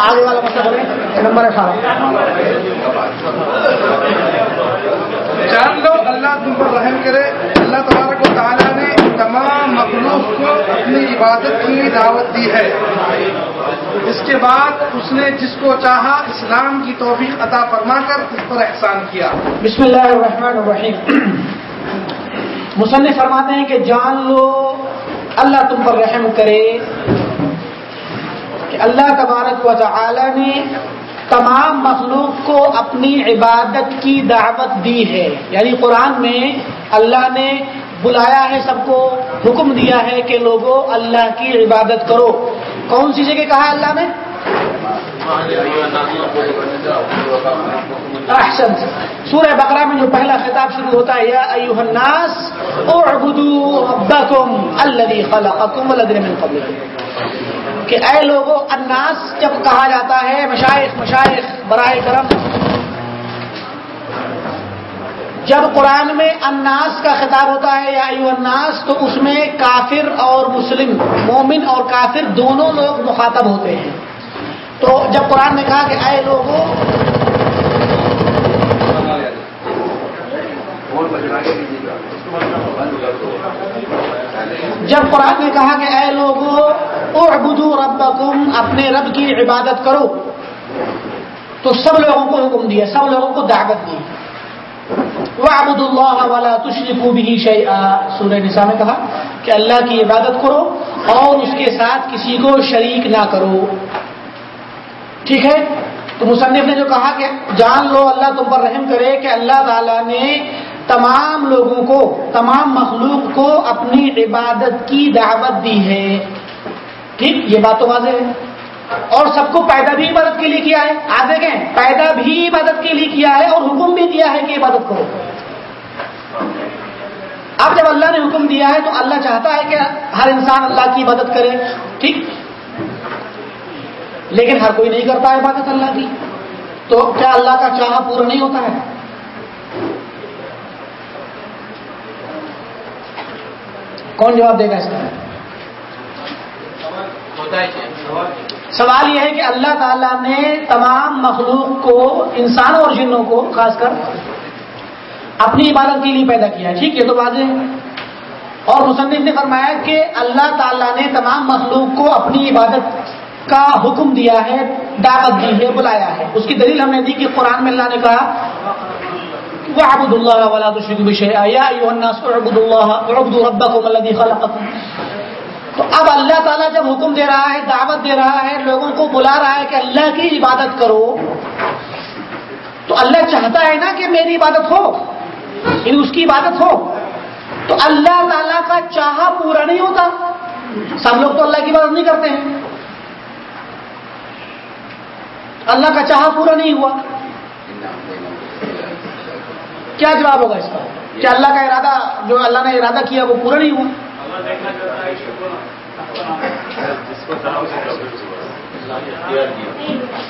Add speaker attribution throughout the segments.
Speaker 1: آگے والا مسئلہ نمبر اٹھارہ
Speaker 2: جان لو اللہ تم پر رحم کرے۔ اللہ تبارک و تعالیٰ نے تمام مخلوق کو اپنی عبادت کی دعوت دی ہے۔ اس کے بعد اس نے جس کو چاہا اسلام کی توفیق عطا فرما کر اس پر احسان کیا۔
Speaker 1: بسم اللہ الرحمن الرحیم۔ مصنف فرماتے ہیں کہ جان لو اللہ تم پر رحم کرے۔ کہ اللہ تبارک و تعالی نے تمام مخلوق کو اپنی عبادت کی دعوت دی ہے۔ یعنی قرآن میں اللہ نے بلایا ہے سب کو، حکم دیا ہے کہ لوگوں اللہ کی عبادت کرو۔ کون سی جگہ کہا اللہ نے؟ احسن۔ سورہ بقرہ میں جو پہلا خطاب شروع ہوتا ہے، یا ایوہ الناس اعبدوا ربکم الذی خلقکم والذین من قبلکم۔ کہ اے لوگوں الناس جب کہا جاتا ہے، مشائخ مشائخ، برائے کرم، جب قرآن میں الناس کا خطاب ہوتا ہے، یا ایو الناس، تو اس میں کافر اور مسلم، مومن اور کافر دونوں لوگ مخاطب ہوتے ہیں۔ تو جب قرآن نے کہا کہ اے لوگوں جب قرآن نے کہا کہ اے لوگوں اعبدوا ربکم، اپنے رب کی عبادت کرو۔ تو سب لوگوں کو حکم دیا، سب لوگوں کو دعوت دی۔ وعبد اللہ والا تشرکو بھی سورہ نساء میں کہا کہ اللہ کی عبادت کرو اور اس کے ساتھ کسی کو شریک نہ کرو۔ ٹھیک ہے؟ تو مصنف نے جو کہا کہ جان لو، اللہ تم پر رحم کرے کہ اللہ تعالیٰ نے تمام لوگوں کو، تمام مخلوق کو اپنی عبادت کی دعوت دی ہے۔ ٹھیک، یہ بات تو واضح ہے۔ اور سب کو پیدا بھی عبادت کے لیے کیا ہے؟ آ دیکھیں، پیدا بھی عبادت کے لیے کیا ہے اور حکم بھی دیا ہے کہ عبادت کرو۔ اب جب اللہ نے حکم دیا ہے تو اللہ چاہتا ہے کہ ہر انسان اللہ کی عبادت کرے۔ ٹھیک۔ لیکن ہر کوئی نہیں کرتا ہے عبادت اللہ کی۔ تو کیا اللہ کا چاہا پورا نہیں ہوتا ہے؟ کون جواب دے گا اس کا؟ سوال یہ ہے کہ اللہ تعالیٰ نے تمام مخلوق کو، انسان اور جنوں کو خاص کر اپنی عبادت کے لیے پیدا کیا ہے۔ ٹھیک ہے تو واضح ہے۔ اور مصنف نے فرمایا کہ اللہ تعالیٰ نے تمام مخلوق کو اپنی عبادت کا حکم دیا ہے، دعوت دی ہے، بلایا ہے۔ اس کی دلیل ہم نے دی کہ قرآن میں اللہ نے کہا وعبد اللہ ولا تشركوا بشيئا يا ايها الناس اعبدوا الله اعبدوا ربكم الذي خلقكم. تو اب اللہ تعالیٰ جب حکم دے رہا ہے، دعوت دے رہا ہے، لوگوں کو بلا رہا ہے کہ اللہ کی عبادت کرو، تو اللہ چاہتا ہے نا کہ میری عبادت ہو یعنی اس کی عبادت ہو۔ تو اللہ تعالیٰ کا چاہا پورا نہیں ہوتا۔ سب لوگ تو اللہ کی عبادت نہیں کرتے۔ ہیں اللہ کا چاہا پورا نہیں ہوا۔ کیا جواب ہوگا اس کا؟ کیا اللہ کا ارادہ، جو اللہ نے ارادہ کیا، وہ پورا نہیں ہوا؟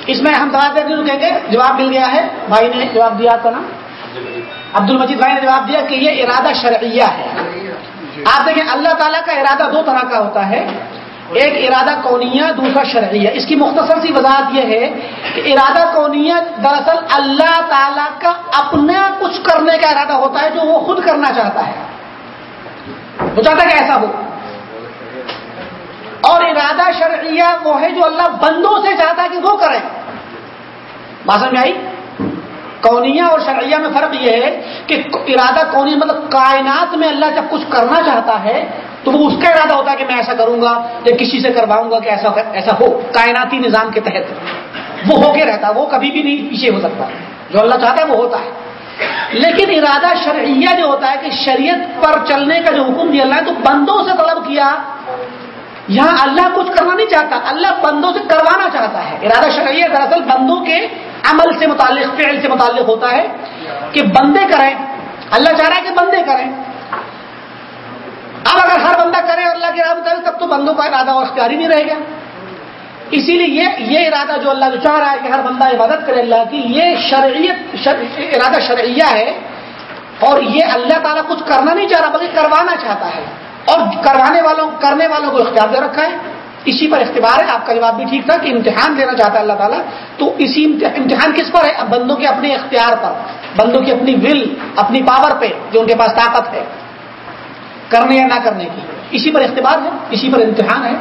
Speaker 1: اس میں ہم تھوڑا دیر رکیں گے، جواب مل گیا ہے۔ بھائی نے جواب دیا تھا نا؟ عبد المجید بھائی نے جواب دیا کہ یہ ارادہ شرعیہ ہے۔ آپ دیکھیں، اللہ تعالیٰ کا ارادہ دو طرح کا ہوتا ہے۔ ایک ارادہ کونیہ، دوسرا شرعیہ۔ اس کی مختصر سی وضاحت یہ ہے کہ ارادہ کونیہ دراصل اللہ تعالیٰ کا اپنا کچھ کرنے کا ارادہ ہوتا ہے جو وہ خود کرنا چاہتا ہے۔ وہ چاہتا ہے کہ ایسا ہو۔ اور ارادہ شرعیہ وہ ہے جو اللہ بندوں سے چاہتا ہے کہ وہ کریں۔ بات سمجھ آئی؟ کونیہ اور شرعیہ میں فرق یہ ہے کہ ارادہ کونیہ مطلب کائنات میں اللہ جب کچھ کرنا چاہتا ہے تو وہ اس کا ارادہ ہوتا ہے کہ میں ایسا کروں گا یا کسی سے کرواؤں گا کہ ایسا ایسا ہو۔ کائناتی نظام کے تحت وہ ہو کے رہتا، وہ کبھی بھی نہیں پیچھے ہو سکتا۔ جو اللہ چاہتا ہے وہ ہوتا ہے۔ لیکن ارادہ شرعیہ جو ہوتا ہے کہ شریعت پر چلنے کا جو حکم دیا اللہ ہے تو بندوں سے طلب کیا۔ یہاں اللہ کچھ کرنا نہیں چاہتا، اللہ بندوں سے کروانا چاہتا ہے۔ ارادہ شرعیہ دراصل بندوں کے عمل سے متعلق، فعل سے متعلق ہوتا ہے کہ بندے کریں۔ اللہ چاہ رہا ہے کہ بندے کریں۔ اب اگر ہر بندہ کرے اور اللہ کے ارادہ کرے، تب تو بندوں کا ارادہ اور اختیار ہی نہیں رہے گا۔ اسی لیے یہ یہ ارادہ جو اللہ جو چاہ رہا ہے کہ ہر بندہ عبادت کرے اللہ کی، یہ شرعیت شر ارادہ شرعیہ ہے۔ اور یہ اللہ تعالیٰ کچھ کرنا نہیں چاہ رہا، بلکہ کروانا چاہتا ہے۔ اور کروانے والوں، کرنے والوں کو اختیار دے رکھا ہے۔ اسی پر اختبار ہے۔ آپ کا جواب بھی ٹھیک تھا کہ امتحان دینا چاہتا ہے اللہ تعالیٰ۔ تو اسی امتحان کس پر ہے؟ بندوں کے اپنے اختیار پر، بندوں کی اپنی ول اپنی پاور پہ، جو ان کے پاس طاقت ہے۔ کرنے یا نہ کرنے کی۔ اسی پر اختبار ہے، اسی پر امتحان ہے۔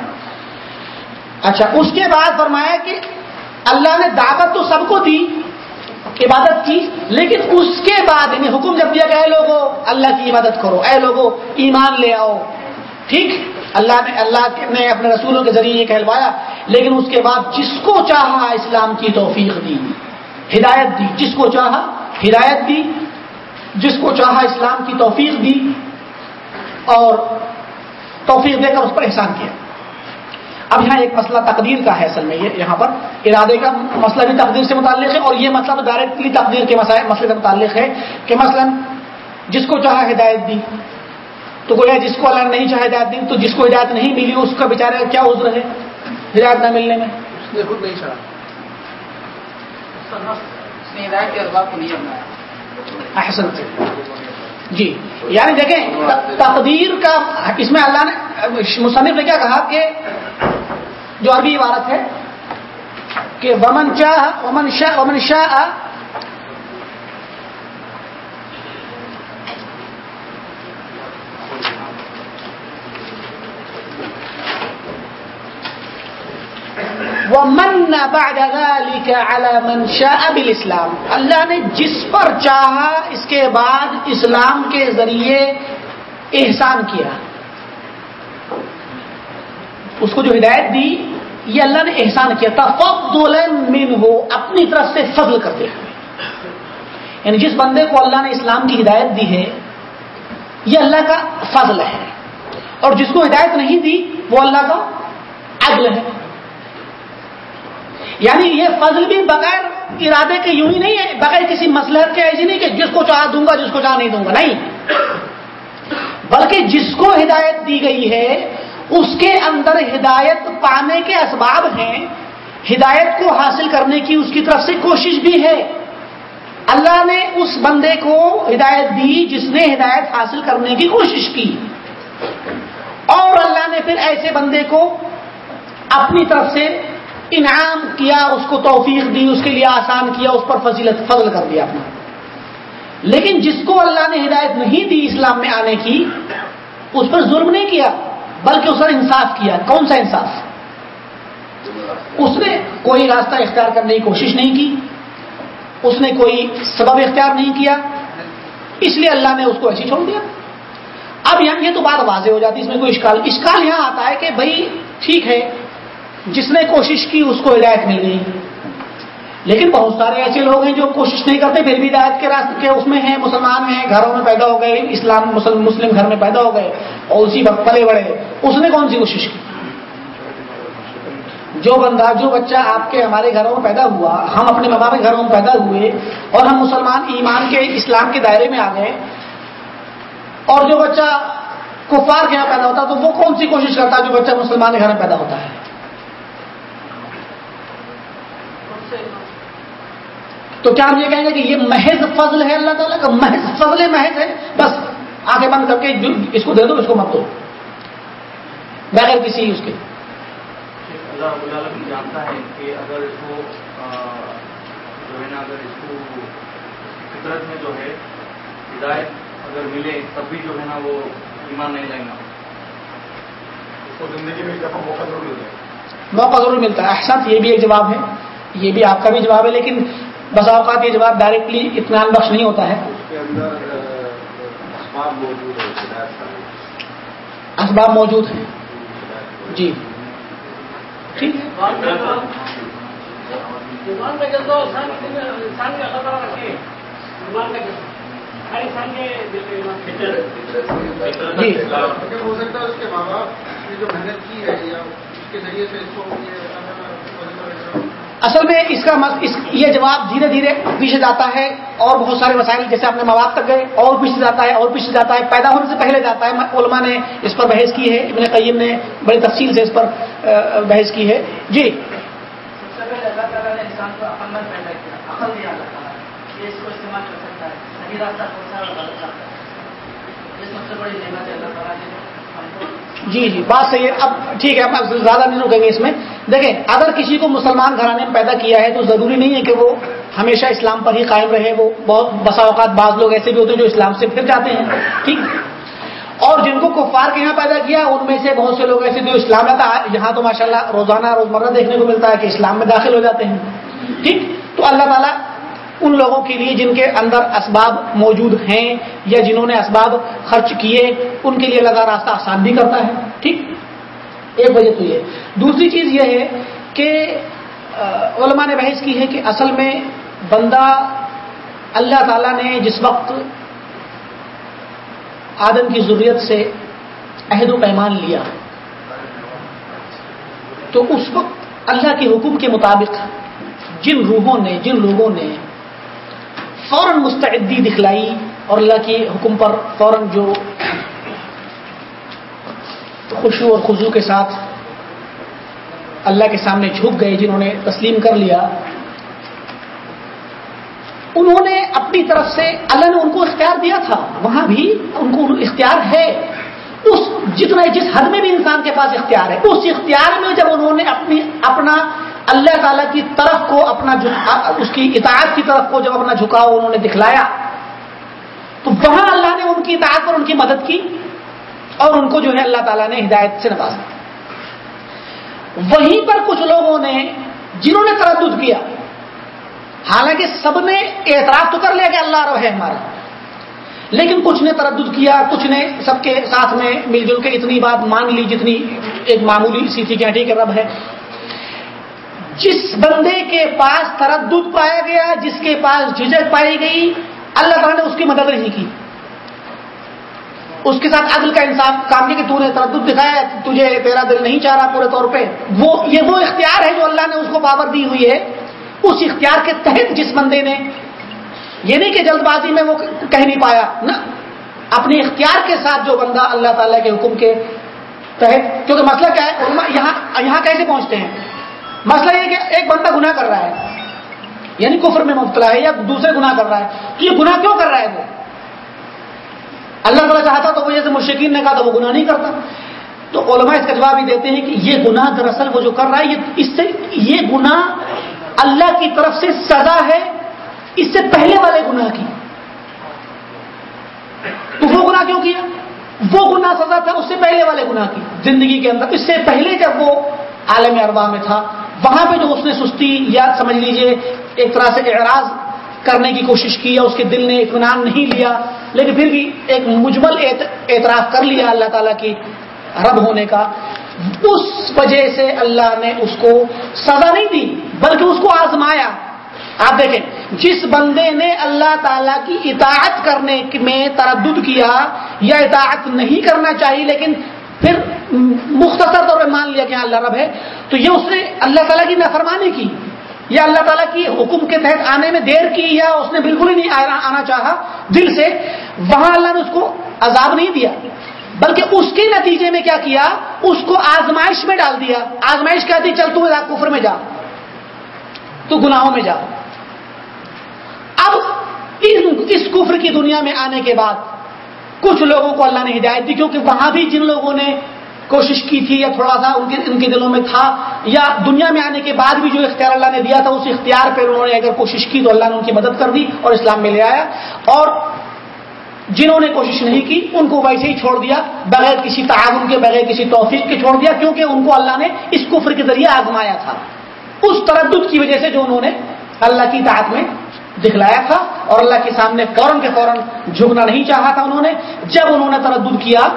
Speaker 1: اچھا اس کے بعد فرمایا کہ اللہ نے دعوت تو سب کو دی، عبادت کی، لیکن اس کے بعد انہیں حکم جب دیا کہ اے لوگوں اللہ کی عبادت کرو، اے لوگوں ایمان لے آؤ۔ ٹھیک؟ اللہ نے اللہ نے اپنے رسولوں کے ذریعے یہ کہلوایا، لیکن اس کے بعد جس کو چاہا اسلام کی توفیق دی، ہدایت دی۔ جس کو چاہا ہدایت دی، جس کو چاہا اسلام کی توفیق دی اور توفیق دے کر اس پر احسان کیا۔ اب یہاں ایک مسئلہ تقدیر کا ہے اصل میں یہ یہاں پر ارادے کا مسئلہ بھی تقدیر سے متعلق ہے اور یہ مسئلہ ڈائریکٹلی تقدیر کے مسئلے سے متعلق ہے کہ مثلا جس کو چاہا ہدایت دی تو کوئی جس کو اللہ نے نہیں چاہا ہدایت دی تو جس کو ہدایت نہیں ملی اس کا بیچارے کیا عذر ہے ہدایت نہ ملنے میں؟ اس نے خود نہیں چاہا۔ احسن جی۔ یعنی دیکھیں تقدیر کا، اس میں اللہ نے، مصنف نے کیا کہا کہ، جو عربی عبارت ہے، کہ ومن چاہ ومن شاہ ومن شاہ ومن بعد ذلك على من شاء بالاسلام اللہ نے جس پر چاہا اس کے بعد اسلام کے ذریعے احسان کیا۔ اس کو جو ہدایت دی، یہ اللہ نے احسان کیا۔ تھا فضل من ہو اپنی طرف سے فضل کرتے ہوئے۔ یعنی جس بندے کو اللہ نے اسلام کی ہدایت دی ہے، یہ اللہ کا فضل ہے۔ اور جس کو ہدایت نہیں دی، وہ اللہ کا عدل ہے۔ یعنی یہ فضل بھی بغیر ارادے کے یوں ہی نہیں ہے، بغیر کسی مسلحت کے ایسی نہیں کہ جس کو چاہ دوں گا، جس کو چاہ نہیں دوں گا، نہیں۔ بلکہ جس کو ہدایت دی گئی ہے، اس کے اندر ہدایت پانے کے اسباب ہیں۔ ہدایت کو حاصل کرنے کی اس کی طرف سے کوشش بھی ہے۔ اللہ نے اس بندے کو ہدایت دی جس نے ہدایت حاصل کرنے کی کوشش کی۔ اور اللہ نے پھر ایسے بندے کو اپنی طرف سے انعام کیا، اس کو توفیق دی، اس کے لیے آسان کیا، اس پر فضیلت، فضل کر دیا اپنا۔ لیکن جس کو اللہ نے ہدایت نہیں دی اسلام میں آنے کی، اس پر ظلم نہیں کیا، بلکہ اس نے انصاف کیا۔ کون سا انصاف؟ اس نے کوئی راستہ اختیار کرنے کی کوشش نہیں کی، اس نے کوئی سبب اختیار نہیں کیا، اس لیے اللہ نے اس کو ایسی چھوڑ دیا۔ اب یہاں یہ تو بات واضح ہو جاتی، اس میں کوئی اشکال اشکال یہاں آتا ہے کہ بھائی، ٹھیک ہے جس نے کوشش کی اس کو ہدایت مل گئی لیکن بہت سارے ایسے لوگ ہیں جو کوشش نہیں کرتے، پھر بھی ہدایت کے راستے کے اس میں ہیں، مسلمان ہیں، گھروں میں پیدا ہو گئے، اسلام، مسلم مسلم گھر میں پیدا ہو گئے اور اسی وقت پلے بڑے اس نے کون سی کوشش کی؟ جو بندہ، جو بچہ آپ کے ہمارے گھروں میں پیدا ہوا، ہم اپنے ماں باپ کے گھروں میں پیدا ہوئے اور ہم مسلمان ایمان کے اسلام کے دائرے میں آ گئے، اور جو بچہ کفار کے یہاں پیدا ہوتا، تو وہ کون سی کوشش کرتا ہے جو بچہ مسلمان کے گھر میں پیدا ہوتا ہے؟ تو کیا ہم یہ کہیں گے کہ یہ محض فضل ہے اللہ تعالیٰ کا؟ محض فضل محض ہے۔ بس آگے بند کر کے اس کو دے دو اس کو مت دو۔ بغیر کسی اس کے۔
Speaker 3: اللہ جانتا ہے کہ اگر اس کو جو ہے نا اگر اس کو فطرت میں جو ہے ہدایت اگر ملے تب بھی جو ہے نا وہ ایمان نہیں لائیں گا اس کو زندگی میں موقع ضرور ملتا ہے۔
Speaker 1: موقع ضرور ملتا ہے۔ احسن یہ بھی ایک جواب ہے۔ یہ بھی آپ کا بھی جواب ہے لیکن بس اوقات یہ جواب ڈائریکٹلی اطمینان بخش نہیں ہوتا ہے۔ اسباب موجود ہیں جی۔ ٹھیک جی۔
Speaker 2: ہو سکتا ہے اس کے ماں باپ نے جو محنت کی ہے یا اس کے ذریعے سے اس کو
Speaker 1: اصل میں اس کا اس یہ جواب دھیرے دھیرے پیچھے جاتا ہے اور بہت سارے مسائل، جیسے اپنے ماں باپ تک گئے، اور پیچھے جاتا ہے، اور پیچھے جاتا ہے، پیدا ہونے سے پہلے جاتا ہے۔ علماء نے اس پر بحث کی ہے، ابن قیم نے بڑی تفصیل سے اس پر بحث کی ہے۔ جی۔ جی جی بات صحیح ہے۔ اب ٹھیک ہے، اب زیادہ نہیں رکیں گے اس میں۔ دیکھیں، اگر کسی کو مسلمان گھرانے میں پیدا کیا ہے تو ضروری نہیں ہے کہ وہ ہمیشہ اسلام پر ہی قائم رہے۔ وہ بہت بسا اوقات بعض لوگ ایسے بھی ہوتے ہیں جو اسلام سے پھر جاتے ہیں۔ ٹھیک۔ اور جن کو کفار کے یہاں پیدا کیا، ان میں سے بہت سے لوگ ایسے جو اسلام رہتا یہاں تو ماشاءاللہ روزانہ، روزمرہ دیکھنے کو ملتا ہے کہ اسلام میں داخل ہو جاتے ہیں۔ ٹھیک۔ تو اللہ تعالیٰ ان لوگوں کے لیے جن کے اندر اسباب موجود ہیں یا جنہوں نے اسباب خرچ کیے، ان کے لیے لگا راستہ آسان بھی کرتا ہے، ٹھیک؟ ایک وجہ تو یہ۔ دوسری چیز یہ ہے کہ علماء نے بحث کی ہے کہ اصل میں بندہ اللہ تعالیٰ نے جس وقت آدم کی ضروریت سے عہد و پیمان لیا، تو اس وقت اللہ کے حکم کے مطابق جن روحوں نے، جن لوگوں نے فوراً مستعدی دکھلائی اور اللہ کے حکم پر فوراً جو خوشو اور خزو کے ساتھ اللہ کے سامنے جھک گئے جنہوں نے تسلیم کر لیا، انہوں نے اپنی طرف سے اللہ نے ان کو اختیار دیا تھا۔ وہاں بھی ان کو اختیار ہے۔ اس جتنا جس حد میں بھی انسان کے پاس اختیار ہے، اس اختیار میں جب انہوں نے اپنی اپنا اللہ تعالیٰ کی طرف کو اپنا اس کی اطاعت کی طرف کو جب اپنا جھکاؤ انہوں نے دکھلایا، تو وہاں اللہ نے ان کی اطاعت پر ان کی مدد کی اور ان کو جو ہے اللہ تعالیٰ نے ہدایت سے نوازا۔ وہیں پر کچھ لوگوں نے جنہوں نے تردد کیا، حالانکہ سب نے اعتراف تو کر لیا کہ اللہ رو ہے ہمارا، لیکن کچھ نے تردد کیا، کچھ نے سب کے ساتھ میں مل جل کے اتنی بات مان لی جتنی ایک معمولی سی تھی کہ ہاں، ٹھیک ہے، رب ہے۔ جس بندے کے پاس تردد پایا گیا، جس کے پاس جھجک پائی گئی، اللہ تعالیٰ نے اس کی مدد نہیں کی۔ اس کے ساتھ عدل کا انصاف کام کیا کہ تو نے تردد دکھایا، تجھے تیرا دل نہیں چاہ رہا پورے طور پہ۔ وہ، یہ وہ اختیار ہے جو اللہ نے اس کو پاور دی ہوئی ہے۔ اس اختیار کے تحت جس بندے نے، یہ نہیں کہ جلد بازی میں وہ کہہ نہیں پایا نا اپنے اختیار کے ساتھ جو بندہ اللہ تعالیٰ کے حکم کے تحت، کیونکہ مسئلہ کیا ہے یہاں یہاں کیسے پہنچتے ہیں؟ مسئلہ یہ کہ ایک بندہ گناہ کر رہا ہے یعنی کفر میں مبتلا ہے یا دوسرے گناہ کر رہا ہے تو یہ گناہ کیوں کر رہا ہے وہ؟ اللہ تعالیٰ چاہتا تو وہ جیسے مشکین نے کہا تو وہ گناہ نہیں کرتا۔ تو علماء اس کا جواب ہی دیتے ہیں کہ یہ گناہ دراصل وہ جو کر رہا ہے، یہ اس سے یہ گناہ اللہ کی طرف سے سزا ہے، اس سے پہلے والے گناہ کی۔ تو وہ گناہ کیوں کیا؟ وہ گناہ سزا تھا، اس سے پہلے والے گناہ کی۔ زندگی کے اندر، اس سے پہلے جب وہ عالم اربا میں تھا وہاں پہ جو اس نے سستی یا سمجھ لیجیے، ایک طرح سے اعراض کرنے کی کوشش کی یا اس کے دل نے اطمینان نہیں لیا، لیکن پھر بھی ایک مجمل اعتراف کر لیا اللہ تعالیٰ کی رب ہونے کا۔ اس وجہ سے اللہ نے اس کو سزا نہیں دی، بلکہ اس کو آزمایا۔ آپ دیکھیں، جس بندے نے اللہ تعالیٰ کی اطاعت کرنے میں تردد کیا، یا اطاعت نہیں کرنا چاہیے لیکن پھر مختصر طور پہ مان لیا کہ ہاں اللہ رب ہے، تو یہ اس نے اللہ تعالیٰ کی نافرمانی کی، یا اللہ تعالیٰ کی حکم کے تحت آنے میں دیر کی، یا اس نے بالکل ہی نہیں آنا چاہا دل سے، وہاں اللہ نے اس کو عذاب نہیں دیا، بلکہ اس کے نتیجے میں کیا کیا؟ اس کو آزمائش میں ڈال دیا۔ آزمائش کہتی چل تو کفر میں جا، تو گناہوں میں جا۔ اب اس کفر کی دنیا میں آنے کے بعد کچھ لوگوں کو اللہ نے ہدایت دی، کیونکہ وہاں بھی جن لوگوں نے کوشش کی تھی یا تھوڑا سا ان کے ان کے دلوں میں تھا، یا دنیا میں آنے کے بعد بھی جو اختیار اللہ نے دیا تھا، اس اختیار پہ انہوں نے اگر کوشش کی تو اللہ نے ان کی مدد کر دی اور اسلام میں لے آیا۔ اور جنہوں نے کوشش نہیں کی، ان کو ویسے ہی چھوڑ دیا، بغیر کسی تعاون کے، بغیر کسی توفیق کے چھوڑ دیا، کیونکہ ان کو اللہ نے اس کفر کے ذریعے آزمایا تھا۔ اس تردد کی وجہ سے جو انہوں نے اللہ کی تعداد میں دکھلایا تھا اور اللہ کے سامنے فوراً کے فوراً جھکنا نہیں چاہا تھا انہوں نے۔ جب انہوں نے تردد کیا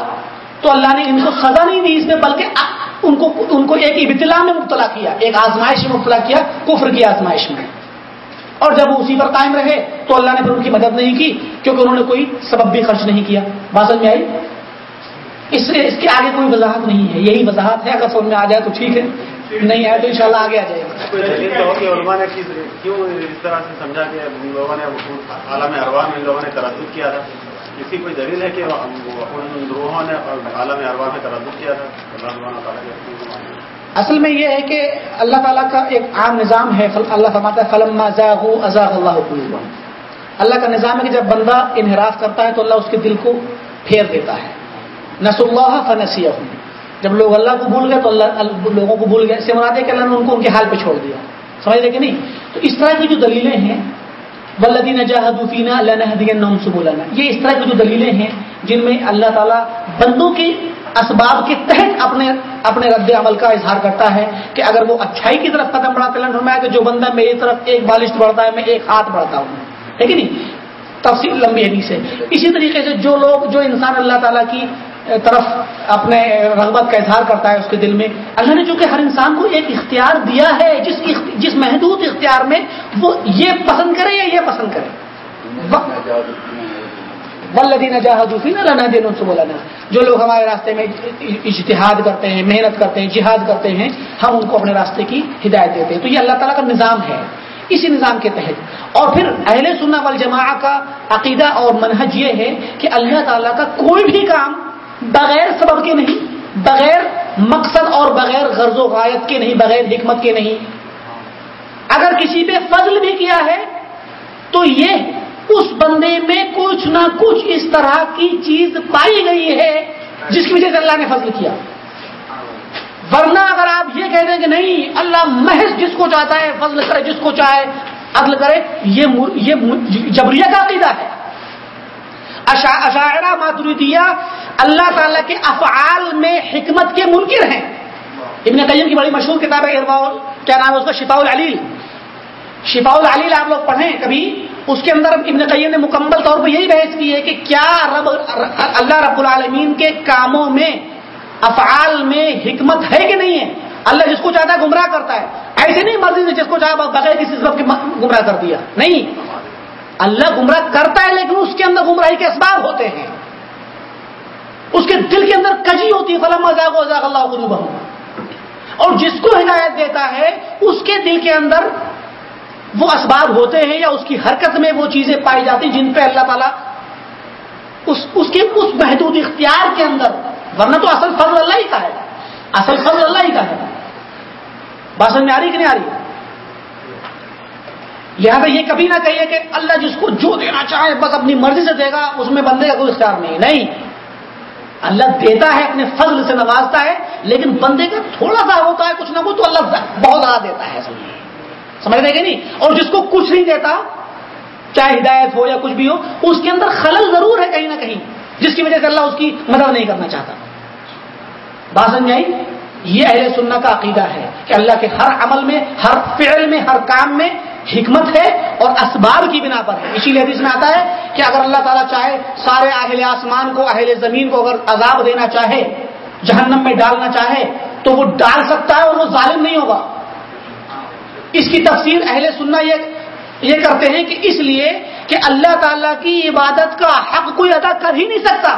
Speaker 1: تو اللہ نے ان کو سزا نہیں دی اس میں، بلکہ ان کو ان کو ایک ابتلا میں مبتلا کیا، ایک آزمائش میں مبتلا کیا، کفر کی آزمائش میں۔ اور جب وہ اسی پر قائم رہے تو اللہ نے پھر ان کی مدد نہیں کی، کیونکہ انہوں نے کوئی سبب بھی خرچ نہیں کیا۔ بات میں آئی؟ اس سے، اس کے آگے کوئی وضاحت نہیں ہے، یہی وضاحت ہے۔ اگر سمجھ میں آ جائے تو ٹھیک ہے۔ نہیں آئے تو ان شاء اللہ آگے آ جائے
Speaker 3: گا۔ کیوں اس طرح سے سمجھا کہ ان لوگوں نے عالم اربان میں لوگوں نے تردد کیا تھا۔ اس کی کوئی دلیل ہے کہ ان روحوں نے عالم اربان میں تردد کیا تھا۔ اللہ تعالیٰ
Speaker 1: اصل میں یہ ہے کہ اللہ تعالیٰ کا ایک عام نظام ہے۔ اللہ فرماتا ہے فلم ازاغ اللہ اللہ کا نظام ہے کہ جب بندہ انحراف کرتا ہے تو اللہ اس کے دل کو پھیر دیتا ہے۔ نس اللہ فنسی جب لوگ اللہ کو بھول گئے تو اللہ لوگوں کو بھول گئے سے مراد ہے کہ اللہ نے ان کو ان کے حال پہ چھوڑ دیا۔ سمجھ رہے کہ نہیں؟ تو اس طرح کی جو دلیلیں ہیں ولدین جہدینہ اللہ سبولانا یہ اس طرح کی جو دلیلیں ہیں، جن میں اللہ تعالیٰ بندوں کے اسباب کے تحت اپنے اپنے رد عمل کا اظہار کرتا ہے کہ اگر وہ اچھائی کی طرف قدم بڑھاتے ہیں فرمایا کہ جو بندہ میری طرف ایک بالشت بڑھتا ہے، میں ایک ہاتھ بڑھتا ہوں۔ ٹھیک ہے نہیں؟ تفصیل لمبی حدیث ہے۔ اسی طریقے سے جو لوگ جو انسان اللہ تعالیٰ کی طرف اپنے رغبت کا اظہار کرتا ہے اس کے دل میں۔ اللہ نے چونکہ ہر انسان کو ایک اختیار دیا ہے، جس جس محدود اختیار میں وہ یہ پسند کرے یا یہ پسند کرے۔ ولدین جہادین اللہ سے بولانا جو لوگ ہمارے راستے میں اجتہاد کرتے ہیں، محنت کرتے ہیں، جہاد کرتے ہیں، ہم ان کو اپنے راستے کی ہدایت دیتے ہیں۔ تو یہ اللہ تعالیٰ کا نظام ہے، اسی نظام کے تحت۔ اور پھر اہل سننا والجماع کا عقیدہ اور منہج یہ ہے کہ اللہ تعالیٰ کا کوئی بھی کام بغیر سبب کے نہیں، بغیر مقصد اور بغیر غرض و غایت کے نہیں، بغیر حکمت کے نہیں۔ اگر کسی پہ فضل بھی کیا ہے، تو یہ اس بندے میں کچھ نہ کچھ اس طرح کی چیز پائی گئی ہے، جس کی وجہ سے اللہ نے فضل کیا۔ ورنہ اگر آپ یہ کہہ دیں کہ نہیں، اللہ محض جس کو چاہتا ہے، فضل کرے جس کو چاہے، عدل کرے، یہ جبریہ کا عقیدہ ہے۔ اشاعرہ ماتریدیہ اللہ تعالیٰ کے افعال میں حکمت کے منکر ہیں۔ ابن قیم کی بڑی مشہور کتاب ہے ارباول کیا نام ہے اس کا؟ شفاء العلیل شفاء العلیل آپ لوگ پڑھیں کبھی۔ اس کے اندر ابن قیم نے مکمل طور پر یہی بحث کی ہے کہ کیا رب اللہ رب العالمین کے کاموں میں، افعال میں حکمت ہے کہ نہیں ہے؟ اللہ جس کو چاہتا ہے گمراہ کرتا ہے۔ ایسے نہیں مرضی سے جس کو چاہتا بغیر کسی سبب کے گمراہ کر دیا۔ نہیں۔ اللہ گمراہ کرتا ہے لیکن اس کے اندر گمراہی کے اسباب ہوتے ہیں۔ اس کے دل کے اندر کجی ہوتی ہے فلم مزاق وزاق اللہ قلوب اور جس کو ہدایت دیتا ہے، اس کے دل کے اندر وہ اسباب ہوتے ہیں یا اس کی حرکت میں وہ چیزیں پائی جاتی جن پہ اللہ تعالیٰ اس اس کے اس محدود اختیار کے اندر، ورنہ تو اصل فضل اللہ ہی کا ہے۔ اصل فضل اللہ ہی کا ہے۔ بات میں آ رہی کہ نہیں آ رہی؟ لہٰذا یہ کبھی نہ کہیے کہ اللہ جس کو جو دینا چاہے، بس اپنی مرضی سے دے گا، اس میں بندے کا کوئی اختیار نہیں۔ نہیں۔ اللہ دیتا ہے، اپنے فضل سے نوازتا ہے، لیکن بندے کا تھوڑا سا ہوتا ہے، کچھ نہ کچھ تو اللہ بہت زیادہ دیتا ہے سمجھ رہے کہ نہیں؟ اور جس کو کچھ نہیں دیتا، چاہے ہدایت ہو یا کچھ بھی ہو، اس کے اندر خلل ضرور ہے کہیں نہ کہیں، جس کی وجہ سے اللہ اس کی مدد نہیں کرنا چاہتا۔ بات سمجھائی یہ اہل سننا کا عقیدہ ہے کہ اللہ کے ہر عمل میں، ہر فعل میں، ہر کام میں حکمت ہے اور اسباب کی بنا پر ہے۔ اسی لیے حدیث میں آتا ہے کہ اگر اللہ تعالیٰ چاہے سارے اہل آسمان کو، اہل زمین کو اگر عذاب دینا چاہے، جہنم میں ڈالنا چاہے، تو وہ ڈال سکتا ہے اور وہ ظالم نہیں ہوگا۔ اس کی تفسیر اہل سننا یہ یہ کرتے ہیں کہ اس لیے کہ اللہ تعالیٰ کی عبادت کا حق کوئی ادا کر ہی نہیں سکتا۔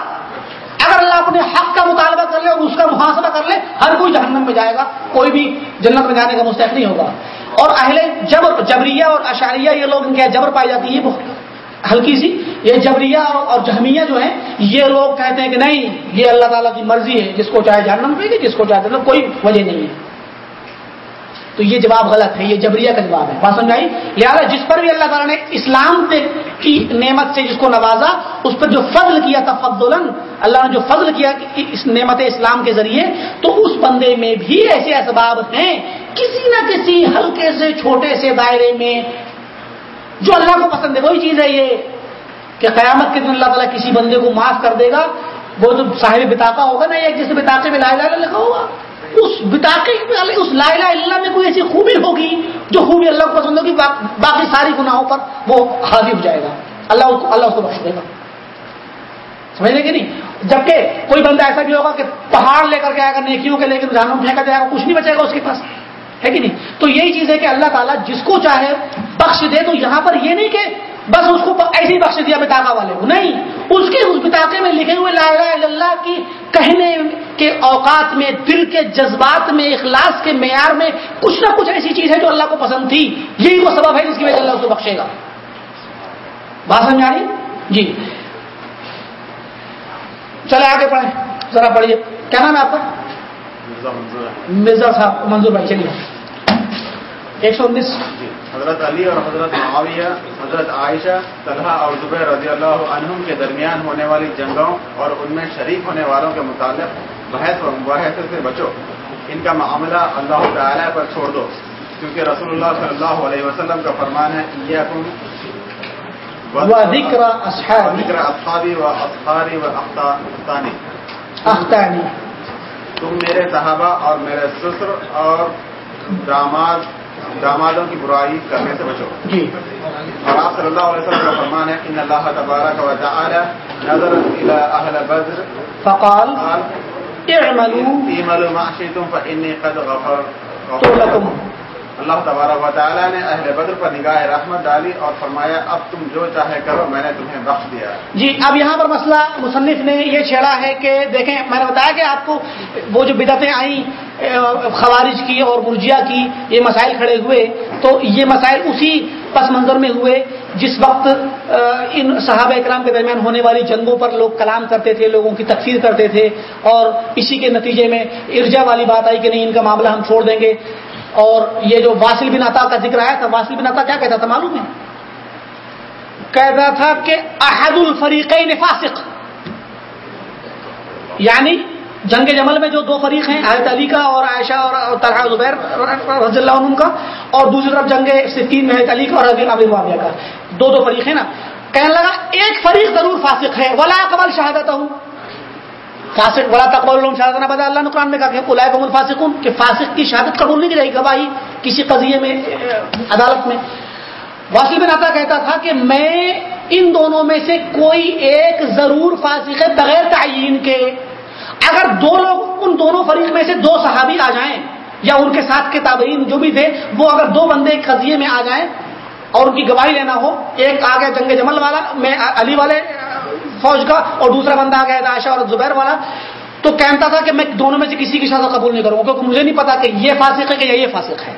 Speaker 1: اگر اللہ اپنے حق کا مطالبہ کر لے اور اس کا محاسبہ کر لے، ہر کوئی جہنم میں جائے گا، کوئی بھی جنت میں جانے کا مستحق نہیں ہوگا۔ اور اہل جبر، جبریہ اور اشاریہ یہ لوگ ان کے جبر پائی جاتی ہے بہت ہلکی سی۔ یہ جبریہ اور جہمیہ جو ہیں، یہ لوگ کہتے ہیں کہ نہیں، یہ اللہ تعالیٰ کی مرضی ہے، جس کو چاہے جہنم پہ جس کو چاہے کوئی وجہ نہیں ہے۔ تو یہ جواب غلط ہے، یہ جبریہ کا جواب ہے۔ بات سمجھائی؟ لہٰذا جس پر بھی اللہ تعالیٰ نے اسلام پہ کی نعمت سے جس کو نوازا، اس پر جو فضل کیا تھا فضل اللہ نے جو فضل کیا اس نعمت اسلام کے ذریعے، تو اس بندے میں بھی ایسے اسباب ہیں، کسی نہ کسی ہلکے سے، چھوٹے سے دائرے میں۔ جو اللہ کو پسند ہے، وہی چیز ہے یہ کہ قیامت کے دن اللہ تعالیٰ کسی بندے کو معاف کر دے گا۔ وہ جو صاحب بتاقا ہوگا نا ایک جس بتاقے میں لا لکھا ہوگا، اس بتاقے اس لا الہ اللہ میں کوئی ایسی خوبی ہوگی جو خوبی اللہ کو پسند ہوگی باقی ساری گناہوں پر وہ حاضر ہو جائے گا۔ اللہ اس کو اللہ اس کو بخش دے گا۔ سمجھ لیں گے نہیں؟ جبکہ کوئی بندہ ایسا بھی ہوگا کہ پہاڑ لے کر کے آئے گا نیکیوں کے لے کر جانوں پھینکا جائے گا، کچھ نہیں بچے گا اس کے پاس ہے کہ نہیں؟ تو یہی چیز ہے کہ اللہ تعالیٰ جس کو چاہے بخش دے، تو یہاں پر یہ نہیں کہ بس اس کو ایسے ہی بخش دیا بتاقا والے کو، نہیں۔ اس کے اس بتاقے میں لکھے ہوئے لا الہ الا اللہ کی کہنے کے اوقات میں، دل کے جذبات میں، اخلاص کے معیار میں کچھ نہ کچھ ایسی چیز ہے جو اللہ کو پسند تھی۔ یہی وہ سبب ہے جس کی وجہ سے اللہ اس کو بخشے گا۔ بات سمجھ آ رہی؟ جی۔ چلے آگے پڑھیں۔ ذرا پڑھیے۔ کیا نام ہے آپ کا؟ مرزا صاحب منظور بھائی چلیے۔ ایک سو انیس۔
Speaker 4: حضرت علی اور حضرت معاویہ حضرت عائشہ طلحہ اور زبیر رضی اللہ عنہم کے درمیان ہونے والی جنگوں اور ان میں شریک ہونے والوں کے متعلق بحث و مباحث سے بچو۔ ان کا معاملہ اللہ تعالیٰ پر چھوڑ دو۔ کیونکہ رسول اللہ صلی اللہ علیہ وسلم کا فرمان ہے یہ
Speaker 1: وذکر اصحابی.
Speaker 4: ذکر اصحابی و اصحاری و اختانی.
Speaker 1: اختانی.
Speaker 4: تم میرے صحابہ اور میرے سسر اور داماد دامادوں کی برائی کرنے سے بچو.
Speaker 1: جی.
Speaker 4: اور آپ صلی اللہ علیہ وسلم کا فرمان ہے ان اللہ تبارک و تعالی نظر الى اہل بدر.
Speaker 1: فقال
Speaker 4: قال
Speaker 1: اعملوا
Speaker 4: اعملوا ما شئتم فانی قد غفر
Speaker 1: تو لکم.
Speaker 4: اللہ تبارک و تعالی نے اہل بدر پر نگاہ رحمت ڈالی اور فرمایا، اب تم جو چاہے کرو، میں نے تمہیں بخش دیا۔
Speaker 1: جی اب یہاں پر مسئلہ مصنف نے یہ چھیڑا ہے کہ دیکھیں، میں نے بتایا کہ آپ کو وہ جو بدعتیں آئیں خوارج کی اور مرجیا کی، یہ مسائل کھڑے ہوئے۔ تو یہ مسائل اسی پس منظر میں ہوئے جس وقت ان صحابہ اکرام کے درمیان ہونے والی جنگوں پر لوگ کلام کرتے تھے، لوگوں کی تکفیر کرتے تھے اور اسی کے نتیجے میں ارجا والی بات آئی کہ نہیں، ان کا معاملہ ہم چھوڑ دیں گے۔ اور یہ جو واصل بن عطا کا ذکر آیا تھا، واصل بن عطا کیا کہتا تھا معلوم ہے؟ کہتا تھا کہ احد الفریقین فاسق۔ یعنی جنگ جمل میں جو دو فریق ہیں، حضرت علی کا اور عائشہ اور طلحہ زبیر رضی اللہ عنہ کا، اور دوسری طرف جنگ صفین میں حضرت علی کا اور رضی ابی معاویہ کا۔ دو دو فریق ہیں نا۔ کہنے لگا، ایک فریق ضرور فاسق ہے، ولا قبل شہادت ہوں فاسق، بڑا تقبل العلوم، شہادت نہ بتا اللہ نے قرآن میں کہا کہ اولئک هم الفاسقون، کہ فاسق کی شہادت قبول نہیں کی جائے گی، گواہی کسی قضیے میں، عدالت میں۔ واصل بن عطا کہتا تھا کہ میں ان دونوں میں سے کوئی ایک ضرور فاسق ہے بغیر تعین کے۔ اگر دو لوگ، ان دونوں فریق میں سے دو صحابی آ جائیں، یا ان کے ساتھ کے تابعین جو بھی تھے، وہ اگر دو بندے قضیے میں آ جائیں اور ان کی گواہی لینا ہو، ایک آ گیا جنگ جمل والا، میں، علی والے فوج کا اور دوسرا بندہ آ گیا عائشہ اور زبیر والا۔ تو کہتا تھا کہ میں دونوں میں سے کسی کی شہادت قبول نہیں کروں گا، کیونکہ مجھے نہیں پتا کہ یہ فاسق ہے کہ یا یہ فاسق ہے۔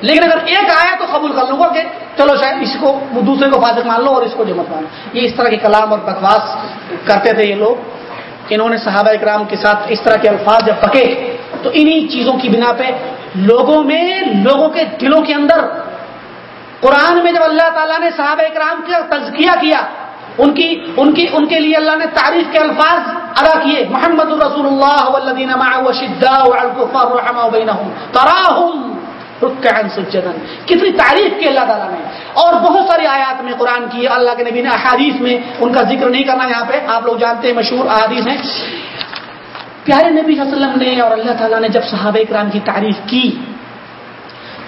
Speaker 1: لیکن اگر ایک آیا تو قبول کر لوں گا کہ چلو شاید اس کو دوسرے کو فاسق مان لو اور اس کو جمت مان لو یہ اس طرح کے کلام اور بکواس کرتے تھے یہ لوگ۔ انہوں نے صحابہ اکرام کے ساتھ اس طرح کے الفاظ جب پکے تو انہی چیزوں کی بنا پہ لوگوں میں، لوگوں کے دلوں کے اندر قرآن میں جب اللہ تعالیٰ نے صحابہ اکرام کا تزکیہ کیا ان کی ان کی، ان کے لیے اللہ نے تعریف کے الفاظ ادا کیے. محمد الرسول اللہ والذین معه وشداء على الكفار رحماء تراهم رکعا سجدا. کتنی تعریف کی اللہ تعالیٰ نے. اور بہت ساری آیات میں قرآن کی اللہ کے نبی نے احادیث میں ان کا ذکر نہیں کرنا یہاں پہ. آپ لوگ جانتے ہیں مشہور احادیث ہیں. پیارے نبی صلی اللہ علیہ وسلم نے اور اللہ تعالیٰ نے جب صحابہ اکرام کی تعریف کی،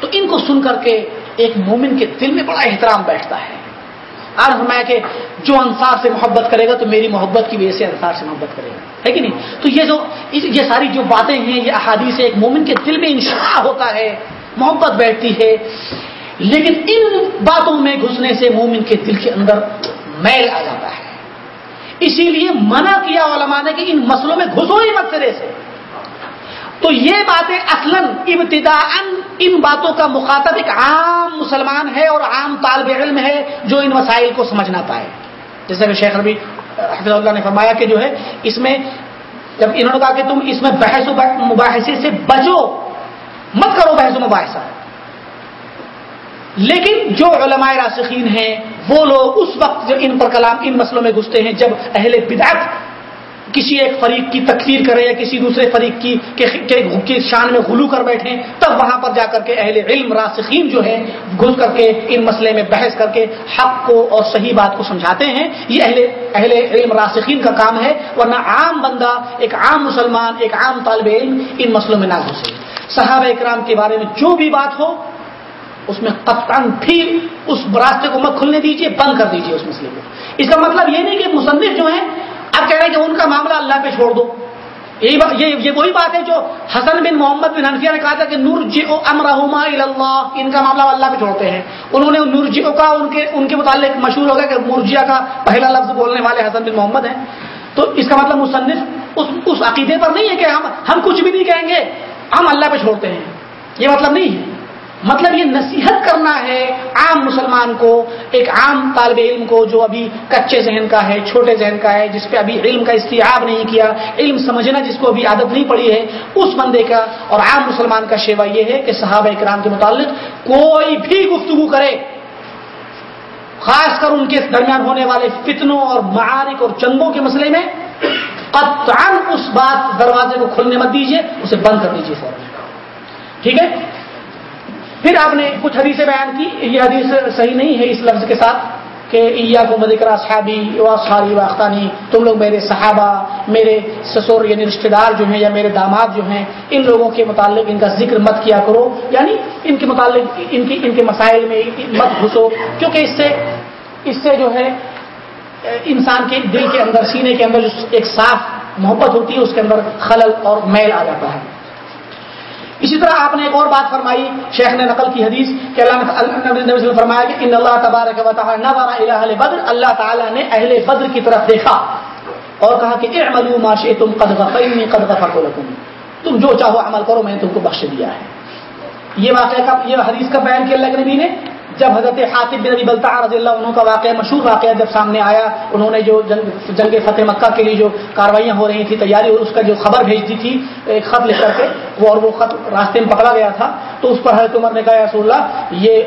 Speaker 1: تو ان کو سن کر کے ایک مومن کے دل میں بڑا احترام بیٹھتا ہے. آج فرمایا کہ جو انصار سے محبت کرے گا تو میری محبت کی وجہ سے انصار سے محبت کرے گا۔ ہے کہ نہیں؟ تو یہ جو یہ ساری جو باتیں ہیں، یہ احادیث ایک مومن کے دل میں انشاء ہوتا ہے، محبت بیٹھتی ہے۔ لیکن ان باتوں میں گھسنے سے مومن کے دل کے اندر میل آ جاتا ہے۔ اسی لیے منع کیا علماء نے کہ ان مسئلوں میں گھسو ہی مت سرے سے۔ تو یہ باتیں اصلا ابتدا ان باتوں کا مخاطب ایک عام مسلمان ہے اور عام طالب علم ہے جو ان مسائل کو سمجھ نہ پائے۔ جیسے کہ شیخ ربی حفظ اللہ نے فرمایا کہ جو ہے، اس میں جب انہوں نے کہا کہ تم اس میں بحث و مباحثے سے بچو، مت کرو بحث و مباحثہ۔ لیکن جو علماء راسخین ہیں، وہ لوگ اس وقت جب ان پر کلام، ان مسئلوں میں گھستے ہیں، جب اہل بدعت کسی ایک فریق کی تکفیر کرے یا کسی دوسرے فریق کی کی شان میں غلو کر بیٹھے تب وہاں پر جا کر کے اہل علم راسخین جو ہے گھس کر کے ان مسئلے میں بحث کر کے حق کو اور صحیح بات کو سمجھاتے ہیں۔ یہ اہل اہل علم راسخین کا کام ہے۔ ورنہ عام بندہ، ایک عام مسلمان، ایک عام طالب علم ان مسئلوں میں نہ گھسے۔ صحابہ اکرام کے بارے میں جو بھی بات ہو، اس میں قطعاً پھر اس راستے کو مت کھلنے دیجیے بند کر دیجیے اس مسئلے کو۔ اس کا مطلب یہ نہیں کہ مصنف جو ہیں آپ کہہ رہے کہ ان کا معاملہ اللہ پہ چھوڑ دو۔ یہ وہی بات ہے جو حسن بن محمد بن حنفیہ نے کہا تھا کہ نور جی او امرحما اللہ ان کا معاملہ اللہ پہ چھوڑتے ہیں۔ انہوں نے نور جی کا ان کے ان کے متعلق مشہور ہو گیا کہ مرجیا کا پہلا لفظ بولنے والے حسن بن محمد ہیں۔ تو اس کا مطلب مصنف اس اس عقیدے پر نہیں ہے کہ ہم ہم کچھ بھی نہیں کہیں گے، ہم اللہ پہ چھوڑتے ہیں۔ یہ مطلب نہیں ہے۔ مطلب یہ نصیحت کرنا ہے عام مسلمان کو، ایک عام طالب علم کو جو ابھی کچے ذہن کا ہے، چھوٹے ذہن کا ہے، جس پہ ابھی علم کا استیاب نہیں کیا، علم سمجھنا جس کو ابھی عادت نہیں پڑی ہے، اس بندے کا اور عام مسلمان کا شیوا یہ ہے کہ صحابہ اکرام کے متعلق کوئی بھی گفتگو کرے۔ خاص کر ان کے درمیان ہونے والے فتنوں اور معارک اور جنگوں کے مسئلے میں قطعا اس بات دروازے کو کھلنے مت دیجیے اسے بند کر دیجیے فوراً۔ ٹھیک ہے؟ پھر آپ نے کچھ حدیثیں بیان کی، یہ حدیث صحیح نہیں ہے اس لفظ کے ساتھ کہ عیا کو مدکرا صحابی ساری واختانی تم لوگ میرے صحابہ، میرے سسور یعنی رشتے دار جو ہیں یا میرے داماد جو ہیں، ان لوگوں کے متعلق ان کا ذکر مت کیا کرو یعنی ان کے متعلق، ان کی، ان کے مسائل میں مت گھسو، کیونکہ اس سے اس سے جو ہے، انسان کے دل کے اندر، سینے کے اندر جو ایک صاف محبت ہوتی ہے، اس کے اندر خلل اور میل آ جاتا ہے۔ اسی طرح آپ نے ایک اور بات فرمائی، شیخ نے نقل کی حدیث کہ اللہ نے فرمایا کہ ان اللہ تبارک و تعالی اہل بدر اللہ تعالیٰ نے اہل بدر کی طرف دیکھا۔ اور کہا کہ اعملوا ما شئتم قد غفرنی، قد غفرت لكم تم جو چاہو عمل کرو، میں نے تم کو بخش دیا ہے۔ یہ واقعہ کا یہ حدیث کا بیان کیا اللہ کے نبی نے۔ جب حضرت حاطب بن ابی بلتا رضی اللہ عنہ کا واقعہ مشہور واقعہ جب سامنے آیا، انہوں نے جو جنگ جنگ فتح مکہ کے لیے جو کاروائیاں ہو رہی تھی تیاری اور اس کا جو خبر بھیج دی تھی، ایک خط لکھ کر کے وہ اور وہ خط راستے میں پکڑا گیا تھا، تو اس پر حضرت عمر نے کہا رسول اللہ، یہ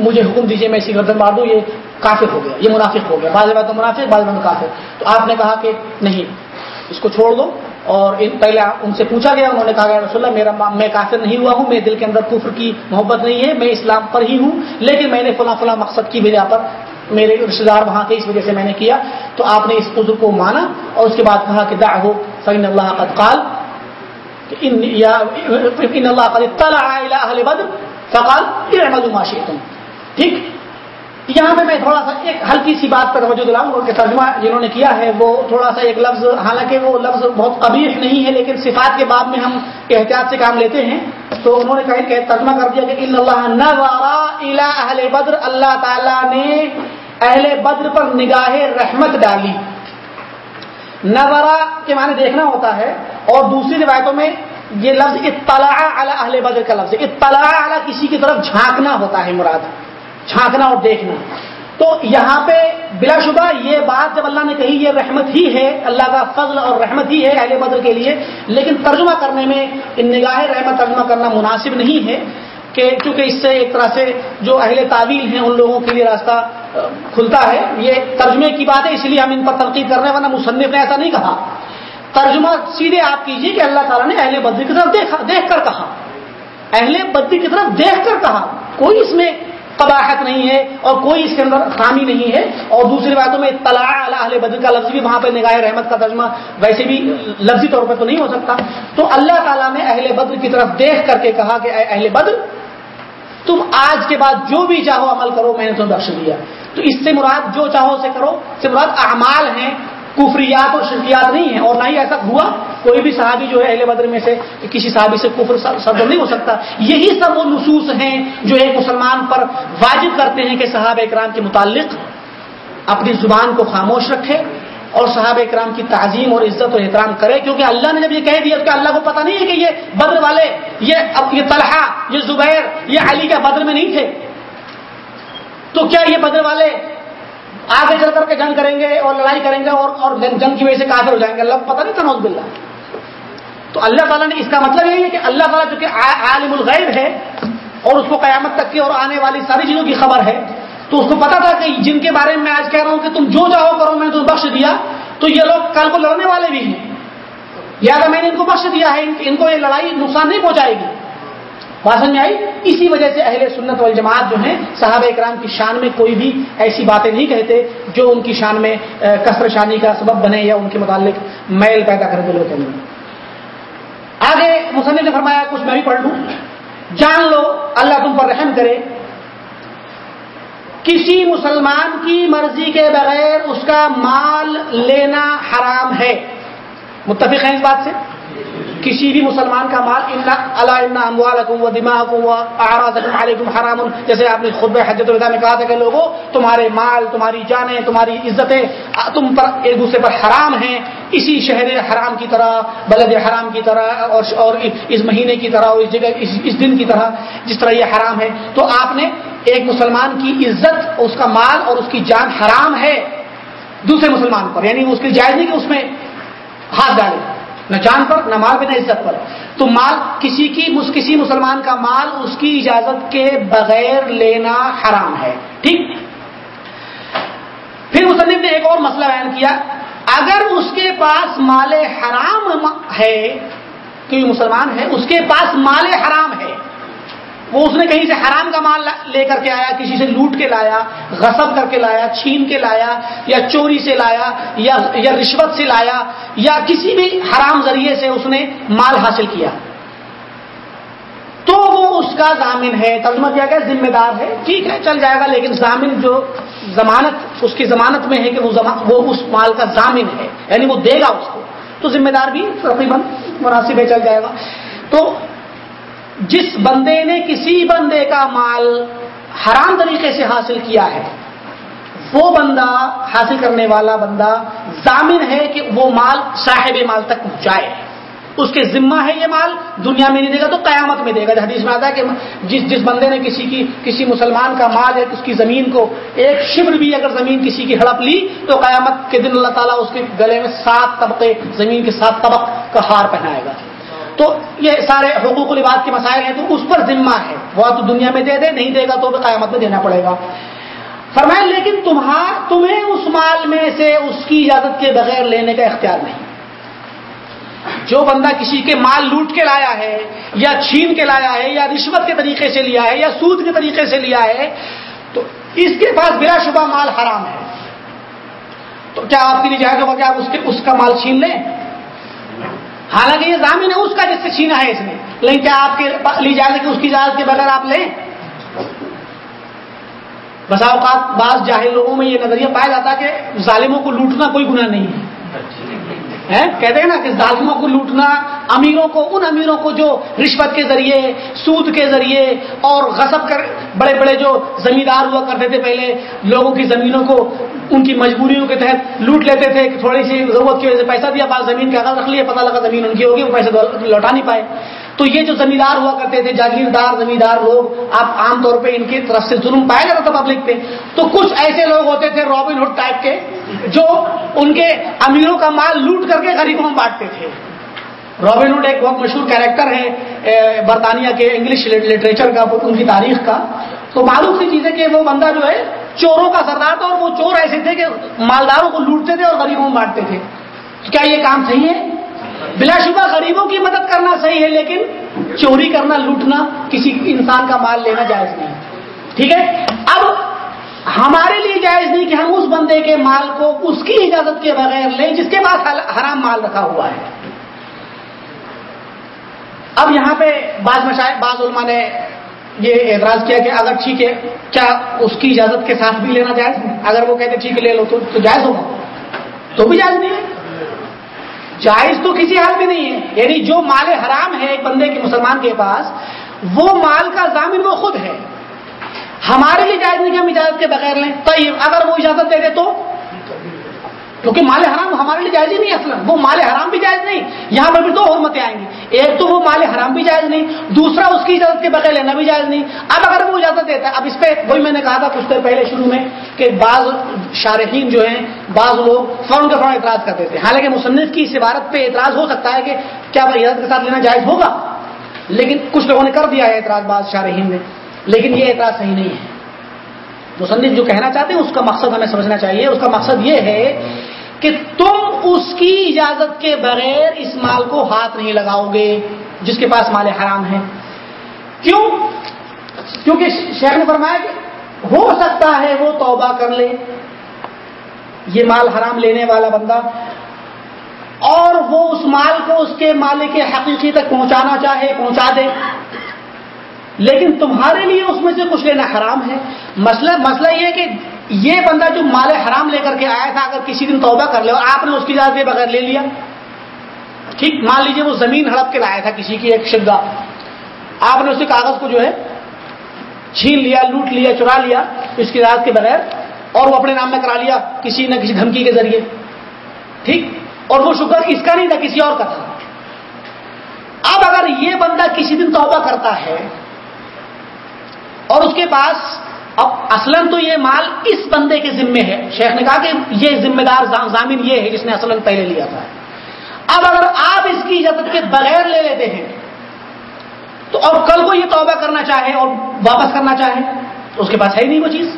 Speaker 1: مجھے حکم دیجیے میں اسی گردن مار دوں یہ کافر ہو گیا، یہ منافق ہو گیا، بعض بات منافق، بعض بات کافر۔ تو آپ نے کہا کہ نہیں، اس کو چھوڑ دو اور ان پہلے ان سے پوچھا گیا، انہوں نے کہا گیا رسول اللہ، میرا میں کافر نہیں ہوا ہوں، میرے دل کے اندر کفر کی محبت نہیں ہے، میں اسلام پر ہی ہوں، لیکن میں نے فلاں فلاں مقصد کی وجہ پر میرے رشتے دار وہاں تھے، اس وجہ سے میں نے کیا۔ تو آپ نے اس عذر کو مانا اور اس کے بعد کہا کہ دا فین اللہ قد قال، کہ ان اللہ قد اطلع الى اہل بدر، فقال اعملوا ما شئتم۔ ٹھیک؟ یہاں پہ میں تھوڑا سا ایک ہلکی سی بات پر توجہ دلاؤں ان کے ترجمہ جنہوں نے کیا ہے وہ تھوڑا سا ایک لفظ، حالانکہ وہ لفظ بہت قبیح نہیں ہے، لیکن صفات کے بعد میں ہم احتیاط سے کام لیتے ہیں۔ تو انہوں نے کہا کہ ترجمہ کر دیا کہ اللہ اہل بدر، اللہ تعالیٰ نے اہل بدر پر نگاہ رحمت ڈالی۔ نظرا کے معنی دیکھنا ہوتا ہے اور دوسری روایتوں میں یہ لفظ اطلاع علی اہل بدر کا لفظ اطلاع علی کسی کی طرف جھانکنا ہوتا ہے مراد۔ جھانکنا اور دیکھنا۔ تو یہاں پہ بلا شبہ یہ بات جب اللہ نے کہی، یہ رحمت ہی ہے، اللہ کا فضل اور رحمت ہی ہے اہل بدر کے لیے۔ لیکن ترجمہ کرنے میں ان نگاہ رحمت ترجمہ کرنا مناسب نہیں ہے کہ چونکہ اس سے ایک طرح سے جو اہل تعویل ہیں ان لوگوں کے لیے راستہ کھلتا ہے۔ یہ ترجمے کی بات ہے اس لیے ہم ان پر تنقید کر رہے ہیں، ورنہ مصنف نے ایسا نہیں کہا۔ ترجمہ سیدھے آپ کیجیے کہ اللہ تعالیٰ نے اہل بدر کی طرف دیکھ کر کہا۔ اہل بدر کی طرف دیکھ کر کہا۔ کوئی اس میں قباحت نہیں ہے اور کوئی اس کے اندر خامی نہیں ہے اور دوسری باتوں میں طلاع اہل بدر کا لفظ بھی وہاں پہ نگاہ رحمت کا ترجمہ ویسے بھی لفظی طور پر تو نہیں ہو سکتا۔ تو اللہ تعالیٰ نے اہل بدر کی طرف دیکھ کر کے کہا کہ اے اہل بدر، تم آج کے بعد جو بھی چاہو عمل کرو، میں نے تمہیں بخش دیا۔ تو اس سے مراد جو چاہو سے کرو سے مراد اعمال ہیں، کفریات اور شرکیات نہیں ہیں اور نہ ہی ایسا ہوا کوئی بھی صحابی جو ہے اہل بدر میں سے کسی صحابی سے کفر صدر نہیں ہو سکتا۔ یہی سب وہ نصوص ہیں جو ایک مسلمان پر واجب کرتے ہیں کہ صحابہ اکرام کے متعلق اپنی زبان کو خاموش رکھے اور صحابہ اکرام کی تعظیم اور عزت اور احترام کرے۔ کیونکہ اللہ نے جب یہ کہہ دیا کہ اللہ کو پتا نہیں ہے کہ یہ بدر والے، یہ یہ طلحہ، یہ زبیر، یہ علی کے بدر میں نہیں تھے؟ تو کیا یہ بدر والے آگے چل کر کے جنگ کریں گے اور لڑائی کریں گے اور اور جنگ کی وجہ سے کافر ہو جائیں گے؟ اللہ کو پتا نہیں تھا نوز بلّہ تو اللہ تعالیٰ نے اس کا مطلب یہی ہے کہ اللہ تعالیٰ جو کہ عالم الغیب ہے اور اس کو قیامت تک کی اور آنے والی ساری چیزوں کی خبر ہے، تو اس کو پتا تھا کہ جن کے بارے میں میں آج کہہ رہا ہوں کہ تم جو چاہو کرو، میں نے تمہیں بخش دیا، تو یہ لوگ کل کو لڑنے والے بھی ہیں۔ یا میں نے ان کو بخش دیا ہے، ان کو یہ لڑائی نقصان نہیں پہنچائے گی۔ بات میں آئی؟ اسی وجہ سے اہل سنت والجماعت جو ہیں، صحابہ اکرام کی شان میں کوئی بھی ایسی باتیں نہیں کہتے جو ان کی شان میں کثر شانی کا سبب بنے یا ان کے متعلق میل پیدا کر دلوں کے اندر آگے مصنف نے فرمایا، کچھ میں بھی پڑھ لوں۔ جان لو، اللہ تم پر رحم کرے۔ کسی مسلمان کی مرضی کے بغیر اس کا مال لینا حرام ہے۔ متفق ہیں اس بات سے؟ کسی بھی مسلمان کا مال اللہ و دماغ علیکم حرام۔ جیسے آپ نے خود حجت الدا میں کہا تھا کہ لوگوں تمہارے مال، تمہاری جانیں، تمہاری عزتیں تم پر ایک دوسرے پر حرام ہیں۔ اسی شہر حرام کی طرح، بلد حرام کی طرح، اور اور اس مہینے کی طرح، اور اس جگہ اس دن کی طرح جس طرح یہ حرام ہے۔ تو آپ نے ایک مسلمان کی عزت، اس کا مال اور اس کی جان حرام ہے دوسرے مسلمان پر یعنی اس کی جائز نہیں کہ اس میں ہاتھ ڈالے۔ نہ جان پر، نہ مال پہ نہ عزت پر۔ تو مال کسی کی کسی مسلمان کا مال اس کی اجازت کے بغیر لینا حرام ہے۔ ٹھیک؟ پھر مصنف نے ایک اور مسئلہ بیان کیا۔ اگر اس کے پاس مال حرام ہے کوئی مسلمان ہے، اس کے پاس مال حرام ہے۔ وہ اس نے کہیں سے حرام کا مال لے کر کے آیا، کسی سے لوٹ کے لایا، غصب کر کے لایا، چھین کے لایا، یا چوری سے لایا، یا یا رشوت سے لایا، یا کسی بھی حرام ذریعے سے اس نے مال حاصل کیا۔ تو وہ اس کا ضامن ہے۔ ترجمہ کیا گیا؟ ذمہ دار ہے۔ ٹھیک ہے، چل جائے گا، لیکن ضامن جو ضمانت، اس کی ضمانت میں ہے کہ وہ وہ اس مال کا ضامن ہے یعنی وہ دے گا اس کو۔ تو ذمہ دار بھی تقریباً مناسب ہے، چل جائے گا۔ تو جس بندے نے کسی بندے کا مال حرام طریقے سے حاصل کیا ہے، وہ بندہ، حاصل کرنے والا بندہ ضامن ہے کہ وہ مال صاحب مال تک پہنچائے اس کے ذمہ ہے یہ مال، دنیا میں نہیں دے گا تو قیامت میں دے گا۔ حدیث میں آتا ہے کہ جس جس بندے نے کسی کی، کسی مسلمان کا مال ہے اس کی زمین کو ایک شبر بھی اگر زمین کسی کی ہڑپ لی تو قیامت کے دن اللہ تعالیٰ اس کے گلے میں سات طبقے، زمین کے سات طبق کا ہار پہنائے گا۔ تو یہ سارے حقوق الباد کے مسائل ہیں تو اس پر ذمہ ہے۔ وہ تو دنیا میں دے دے، نہیں دے گا تو قیامت میں دینا پڑے گا۔ فرمایا لیکن تمہار، تمہیں اس مال میں سے اس کی اجازت کے بغیر لینے کا اختیار نہیں۔ جو بندہ کسی کے مال لوٹ کے لایا ہے، یا چھین کے لایا ہے، یا رشوت کے طریقے سے لیا ہے، یا سود کے طریقے سے لیا ہے، تو اس کے پاس بلا شبہ مال حرام ہے۔ تو کیا آپ کے لیے جائز ہوگا کہ آپ اس کے، اس کا مال چھین لیں؟ حالانکہ یہ ضامن ہے، اس کا جس سے چھینا ہے اس نے لیکن کیا آپ کے لی جائے کہ اس کی اجازت کے بغیر آپ لیں؟ بسا اوقات بعض جاہل لوگوں میں یہ نظریہ پایا جاتا کہ ظالموں کو لوٹنا کوئی گناہ نہیں ہے۔ اچھا۔ کہتے ہیں نا کہ ظالموں کو لوٹنا، امیروں کو، ان امیروں کو جو رشوت کے ذریعے، سود کے ذریعے اور غصب کر بڑے بڑے جو زمیندار ہوا کرتے تھے پہلے، لوگوں کی زمینوں کو، ان کی مجبوریوں کے تحت لوٹ لیتے تھے تھوڑی سی ضرورت کی وجہ سے پیسہ دیا بعض زمین کا رکھ لیا، پتہ لگا زمین ان کی ہوگی، وہ پیسے لوٹا نہیں پائے۔ تو یہ جو زمیندار ہوا کرتے تھے، جاگیردار، زمیندار لوگ، آپ عام طور پہ ان کی طرف سے ظلم پایا جاتا تھا پبلک پہ۔ تو کچھ ایسے لوگ ہوتے تھے رابن ہڈ ٹائپ کے، جو ان کے امیروں کا مال لوٹ کر کے غریبوں میں بانٹتے تھے۔ رابن ہڈ ایک بہت مشہور کیریکٹر ہے برطانیہ کے انگلش لٹریچر کا، ان کی تاریخ کا۔ تو معلوم سی چیز ہے کہ وہ بندہ جو ہے، چوروں کا سردار تھا اور وہ چور ایسے تھے کہ مالداروں کو لوٹتے تھے اور غریبوں میں بانٹتے تھے۔ کیا یہ کام صحیح ہے؟ بلا شبہ غریبوں کی مدد کرنا صحیح ہے، لیکن چوری کرنا، لوٹنا کسی انسان کا مال لینا جائز نہیں۔ ٹھیک ہے؟ اب ہمارے لیے جائز نہیں کہ ہم اس بندے کے مال کو اس کی اجازت کے بغیر لیں جس کے پاس حرام مال رکھا ہوا ہے۔ اب یہاں پہ بعض مشاہد بعض علماء نے یہ اعتراض کیا کہ اگر ٹھیک ہے، کیا اس کی اجازت کے ساتھ بھی لینا جائز اگر وہ کہتے ٹھیک لے لو تو جائز ہوگا۔ تو بھی جائز نہیں ہے۔ جائز تو کسی حال میں نہیں ہے۔ یعنی جو مال حرام ہے ایک بندے کے مسلمان کے پاس، وہ مال کا ضامن وہ خود ہے۔ ہمارے لیے جائز نہیں کہ ہم اجازت کے بغیر لیں۔ تو اگر وہ اجازت دے دے تو؟ کیونکہ مال حرام ہمارے لیے جائز ہی نہیں اصل وہ مال حرام بھی جائز نہیں، یہاں پر بھی دو حرمتیں آئیں گی، ایک تو وہ مال حرام بھی جائز نہیں، دوسرا اس کی اجازت کے بغیر لینا بھی جائز نہیں۔ اب اگر وہ اجازت دیتا ہے، اب اس پہ وہی میں نے کہا تھا کچھ دیر پہلے شروع میں کہ بعض شارحین جو ہیں، بعض لوگ فوراً کے فوراً اعتراض کرتے تھے حالانکہ مصنف کی اس عبارت پہ اعتراض ہو سکتا ہے کہ کیا اجازت کے ساتھ لینا جائز ہوگا؟ لیکن کچھ لوگوں نے کر دیا ہے اعتراض، بعض شارحین نے، لیکن یہ اعتراض صحیح نہیں ہے۔ مصنف جو کہنا چاہتے ہیں، اس کا مقصد ہمیں سمجھنا چاہیے، اس کا مقصد یہ ہے کہ تم اس کی اجازت کے بغیر اس مال کو ہاتھ نہیں لگاؤ گے جس کے پاس مال حرام ہے۔ کیوں؟ کیونکہ شہر نے فرمایا کہ ہو سکتا ہے وہ توبہ کر لے۔ یہ مال حرام لینے والا بندہ اور وہ اس مال کو اس کے مالک حقیقی تک پہنچانا چاہے، پہنچا دے۔ لیکن تمہارے لیے اس میں سے کچھ لینا حرام ہے۔ مسئلہ مسئلہ یہ کہ یہ بندہ جو مال حرام لے کر کے آیا تھا، اگر کسی دن توبہ کر لے اور آپ نے اس کی اجازت بغیر لے لیا۔ ٹھیک، مان لیجیے وہ زمین ہڑپ کے لایا تھا کسی کی، ایک شدہ۔ آپ نے اس کے کاغذ کو جو ہے چھین لیا، لوٹ لیا، چرا لیا اس کی اجازت کے بغیر، اور وہ اپنے نام میں کرا لیا کسی نہ کسی دھمکی کے ذریعے۔ ٹھیک، اور وہ شکر اس کا نہیں تھا، کسی اور کا تھا۔ اب اگر یہ بندہ کسی دن توبہ کرتا ہے اور اس کے پاس اب اصلا تو یہ مال اس بندے کے ذمے ہے۔ شیخ نے کہا کہ یہ ذمہ دار ضامن یہ ہے جس نے اصلا پہلے لیا تھا۔ اب اگر آپ اس کی اجازت کے بغیر لے لیتے ہیں، تو اور کل کو یہ توبہ کرنا چاہے اور واپس کرنا چاہے، تو اس کے پاس ہے ہی نہیں وہ چیز۔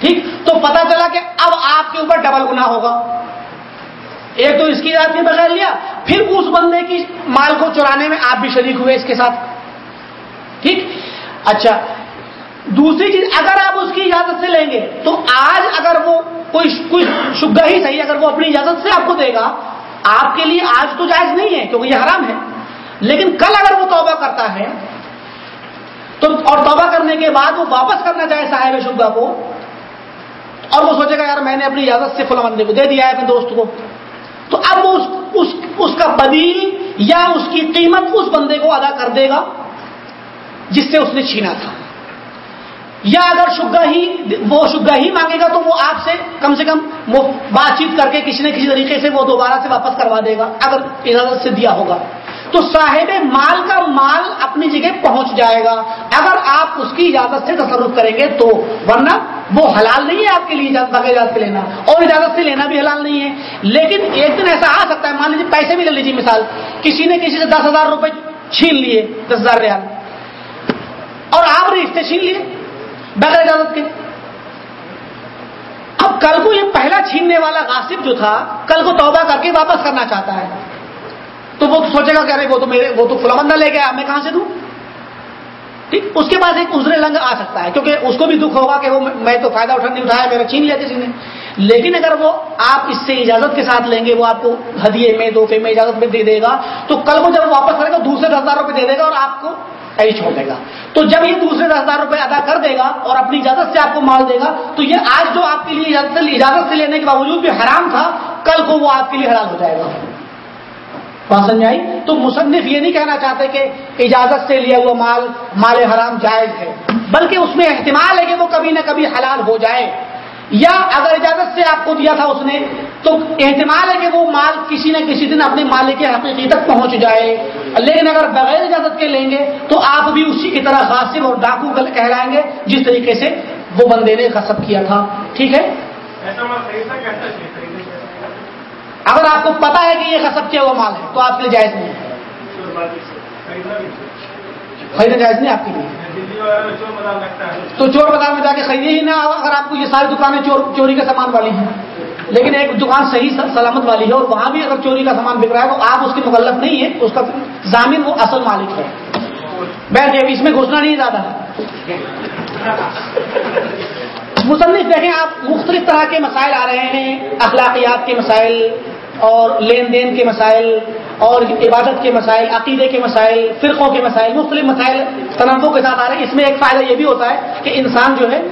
Speaker 1: ٹھیک؟ تو پتا چلا کہ اب آپ کے اوپر ڈبل گنا ہوگا۔ ایک تو اس کی اجازت کے بغیر لیا، پھر اس بندے کی مال کو چرانے میں آپ بھی شریک ہوئے اس کے ساتھ۔ ٹھیک؟ اچھا دوسری چیز اگر آپ اس کی اجازت سے لیں گے تو آج اگر وہ کوئی کوئی شبہ ہی صحیح اگر وہ اپنی اجازت سے آپ کو دے گا آپ کے لیے آج تو جائز نہیں ہے کیونکہ یہ حرام ہے۔ لیکن کل اگر وہ توبہ کرتا ہے تو اور توبہ کرنے کے بعد وہ واپس کرنا چاہے صاحب شبہ کو اور وہ سوچے گا یار میں نے اپنی اجازت سے فلاں بندے کو دے دیا ہے اپنے دوست کو۔ تو اب وہ اس, اس, اس کا بدیل یا اس کی قیمت اس بندے کو ادا کر دے گا جس سے اس نے چھینا تھا۔ یا اگر شگا ہی وہ شگا ہی مانگے گا تو وہ آپ سے کم سے کم وہ بات چیت کر کے کسی نہ کسی طریقے سے وہ دوبارہ سے واپس کروا دے گا، اگر اجازت سے دیا ہوگا۔ تو صاحب مال کا مال اپنی جگہ پہنچ جائے گا۔ اگر آپ اس کی اجازت سے تصرف کریں گے تو، ورنہ وہ حلال نہیں ہے آپ کے لیے بغیر اجازت سے لینا۔ اور اجازت سے لینا بھی حلال نہیں ہے۔ لیکن ایک دن ایسا آ سکتا ہے، مان لیجیے پیسے بھی لے لیجیے، مثال، کسی نے کسی سے دس ہزار روپے چھین لیے، دس ہزار ریال۔ اور آپ نے اس سے چھین لیے بغیر اجازت کے۔ اب کل کو یہ پہلا چھیننے والا غاصب جو تھا، کل کو توبہ کر کے واپس کرنا چاہتا ہے۔ تو وہ تو سوچے گا کہ ارے، وہ تو میرے، وہ تو فلا بندہ لے گیا میں کہاں سے دوں؟ ٹھیک، اس کے پاس ایک ازرے لنگ آ سکتا ہے، کیونکہ اس کو بھی دکھ ہوگا کہ وہ میں تو فائدہ اٹھا نہیں اٹھایا میرا چھین لیا کسی نے۔ لیکن اگر وہ آپ اس سے اجازت کے ساتھ لیں گے، وہ آپ کو ہدیے میں دو میں اجازت میں دے دے گا، تو کل کو جب واپس کرے گا، دوسرے دس ہزار روپے دے دے گا اور آپ کو ایسے چھوڑ دے گا۔ تو جب یہ دوسرے دس ہزار روپے ادا کر دے گا اور اپنی اجازت سے آپ کو مال دے گا، تو یہ آج جو آپ کے لیے اجازت سے لینے کے باوجود بھی حرام تھا، کل کو وہ آپ کے لیے حرام ہو جائے گا۔ بات سمجھ آئی؟ تو مصنف یہ نہیں کہنا چاہتے کہ اجازت سے لیا ہوا مال مال حرام جائز ہے، بلکہ اس میں احتمال ہے کہ وہ کبھی نہ کبھی حلال ہو جائے۔ یا اگر اجازت سے آپ کو دیا تھا اس نے تو احتمال ہے کہ وہ مال کسی نہ کسی دن اپنے مالک حقیقی تک پہنچ جائے۔ لیکن اگر بغیر اجازت کے لیں گے تو آپ بھی اسی کی طرح غاصب اور ڈاکو کہلائیں گے جس طریقے سے وہ بندے نے خصب کیا تھا۔ ٹھیک ہے؟ اگر آپ کو پتا ہے کہ یہ خصب کیا ہوا مال ہے تو آپ کے لیے جائز نہیں ہے۔ خریدنا جائز نہیں آپ کے لیے۔ تو چور بازار میں جا کے خریدے ہی نہ، اگر آپ کو یہ ساری دکانیں چوری کے سامان والی ہیں۔ لیکن ایک دکان صحیح، سلامت والی ہے اور وہاں بھی اگر چوری کا سامان بک رہا ہے تو آپ اس کی مغلط نہیں ہے اس کا ضامن وہ اصل مالک ہے۔ بیٹھے اس میں گھسنا نہیں زیادہ۔ مصنف دیکھیں، آپ مختلف طرح کے مسائل آ رہے ہیں، اخلاقیات کے مسائل اور لین دین کے مسائل۔ اور عبادت کے مسائل، عقیدے کے مسائل، فرقوں کے مسائل، مختلف مسائل تنوع کے ساتھ آ رہے ہیں۔ اس میں ایک فائدہ یہ بھی ہوتا ہے کہ انسان جو ہے،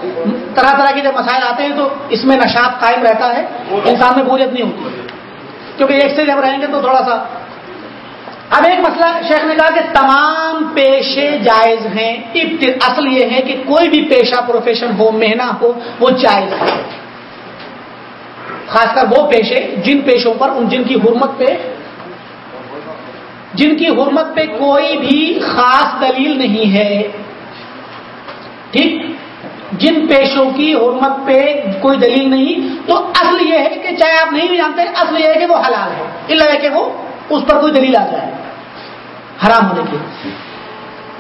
Speaker 1: طرح طرح کے جب مسائل آتے ہیں تو اس میں نشاط قائم رہتا ہے۔ انسان میں بوریت نہیں ہوتی۔ کیونکہ ایک سے جب رہیں گے تو تھوڑا سا۔ اب ایک مسئلہ، شیخ نے کہا کہ تمام پیشے جائز ہیں۔ اصل یہ ہے کہ کوئی بھی پیشہ پروفیشن ہو مہنا ہو، وہ جائز ہے۔ خاص کر وہ پیشے جن پیشوں پر، ان جن کی حرمت پہ جن کی حرمت پہ کوئی بھی خاص دلیل نہیں ہے، ٹھیک؟ جن پیشوں کی حرمت پہ کوئی دلیل نہیں، تو اصل یہ ہے کہ چاہے آپ نہیں بھی جانتے، اصل یہ ہے کہ وہ حلال ہے۔ اللہ ہے کہ وہ اس پر کوئی دلیل آ جائے۔ حرام ہونے کی۔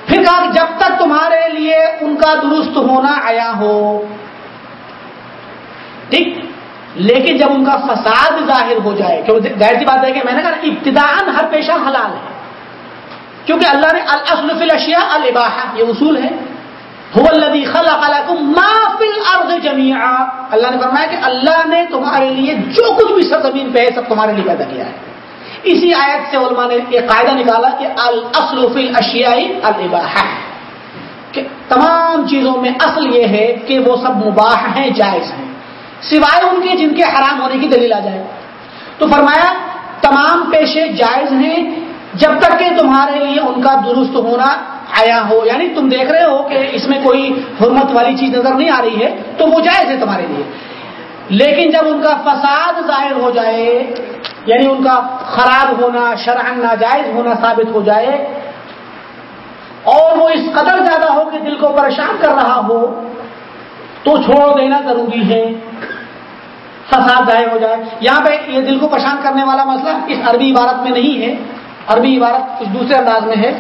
Speaker 1: پھر کہا کہ جب تک تمہارے لیے ان کا درست ہونا آیا ہو، ٹھیک؟ لیکن جب ان کا فساد ظاہر ہو جائے کیونکہ ظاہر سی بات ہے کہ میں نے کہا ابتدا ہر پیشہ حلال ہے۔ کیونکہ اللہ نے الاصل فی الاشیاء الباحہ یہ اصول ہے۔ اللہ نے فرمایا کہ اللہ نے تمہارے لیے جو کچھ بھی سر زمین پہ ہے، سب تمہارے لیے پیدا کیا ہے۔ اسی آیت سے علماء نے ایک قاعدہ نکالا کہ الاصل فی الاشیاء الباحہ کہ تمام چیزوں میں اصل یہ ہے کہ وہ سب مباح ہیں، جائز ہیں۔ سوائے ان کے جن کے حرام ہونے کی دلیل آ جائے۔ تو فرمایا، تمام پیشے جائز ہیں، جب تک کہ تمہارے لیے ان کا درست ہونا آیا ہو۔ یعنی تم دیکھ رہے ہو کہ اس میں کوئی حرمت والی چیز نظر نہیں آ رہی ہے، تو وہ جائز ہے تمہارے لیے۔ لیکن جب ان کا فساد ظاہر ہو جائے یعنی ان کا خراب ہونا شرحن ناجائز ہونا ثابت ہو جائے، اور وہ اس قدر زیادہ ہو کہ دل کو پریشان کر رہا ہو، تو چھوڑ دینا ضروری ہے۔ فساد ضائع ہو جائے۔ یہاں پہ یہ دل کو پریشان کرنے والا مسئلہ اس عربی عبارت میں نہیں ہے۔ عربی عبارت کچھ دوسرے انداز میں ہے۔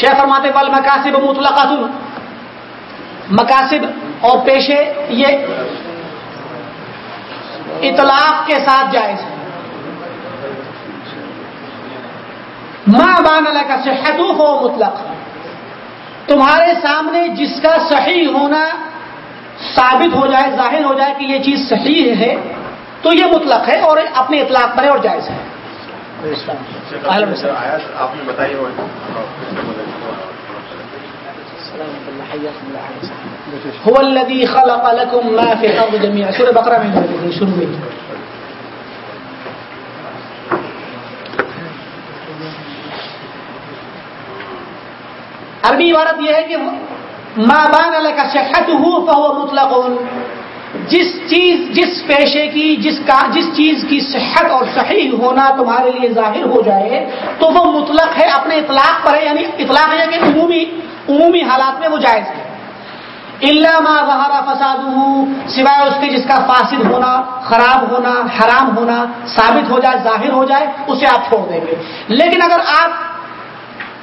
Speaker 1: شیخ فرماتے بل مقاصد مطلقات مقاصد اور پیشے، یہ اطلاق کے ساتھ جائز ہے۔ ماں بان اللہ کا صحت ہو مطلق۔ تمہارے سامنے جس کا صحیح ہونا ثابت ہو جائے ظاہر ہو جائے کہ یہ چیز صحیح ہے تو یہ مطلق ہے اور اپنے اطلاق پر ہے اور جائز ہے۔
Speaker 4: آپ نے بتائی
Speaker 1: هو الذي خلق لكم ما في الارض جميعا. سورہ بقرہ میں شروع میں عربی عبارت یہ ہے کہ ماں بان کا شخت ہو فہو مطلق. جس چیز، جس پیشے کی، جس کا، جس چیز کی صحت اور صحیح ہونا تمہارے لیے ظاہر ہو جائے تو وہ مطلق ہے، اپنے اطلاق پر ہے یعنی اطلاق ہے کہ عمومی عمومی حالات میں وہ جائز ہے۔ اللہ ما ظہرا فساد سوائے اس کے جس کا فاسد ہونا، خراب ہونا، حرام ہونا، ثابت ہو جائے، ظاہر ہو جائے، اسے آپ چھوڑ دیں گے۔ لیکن اگر آپ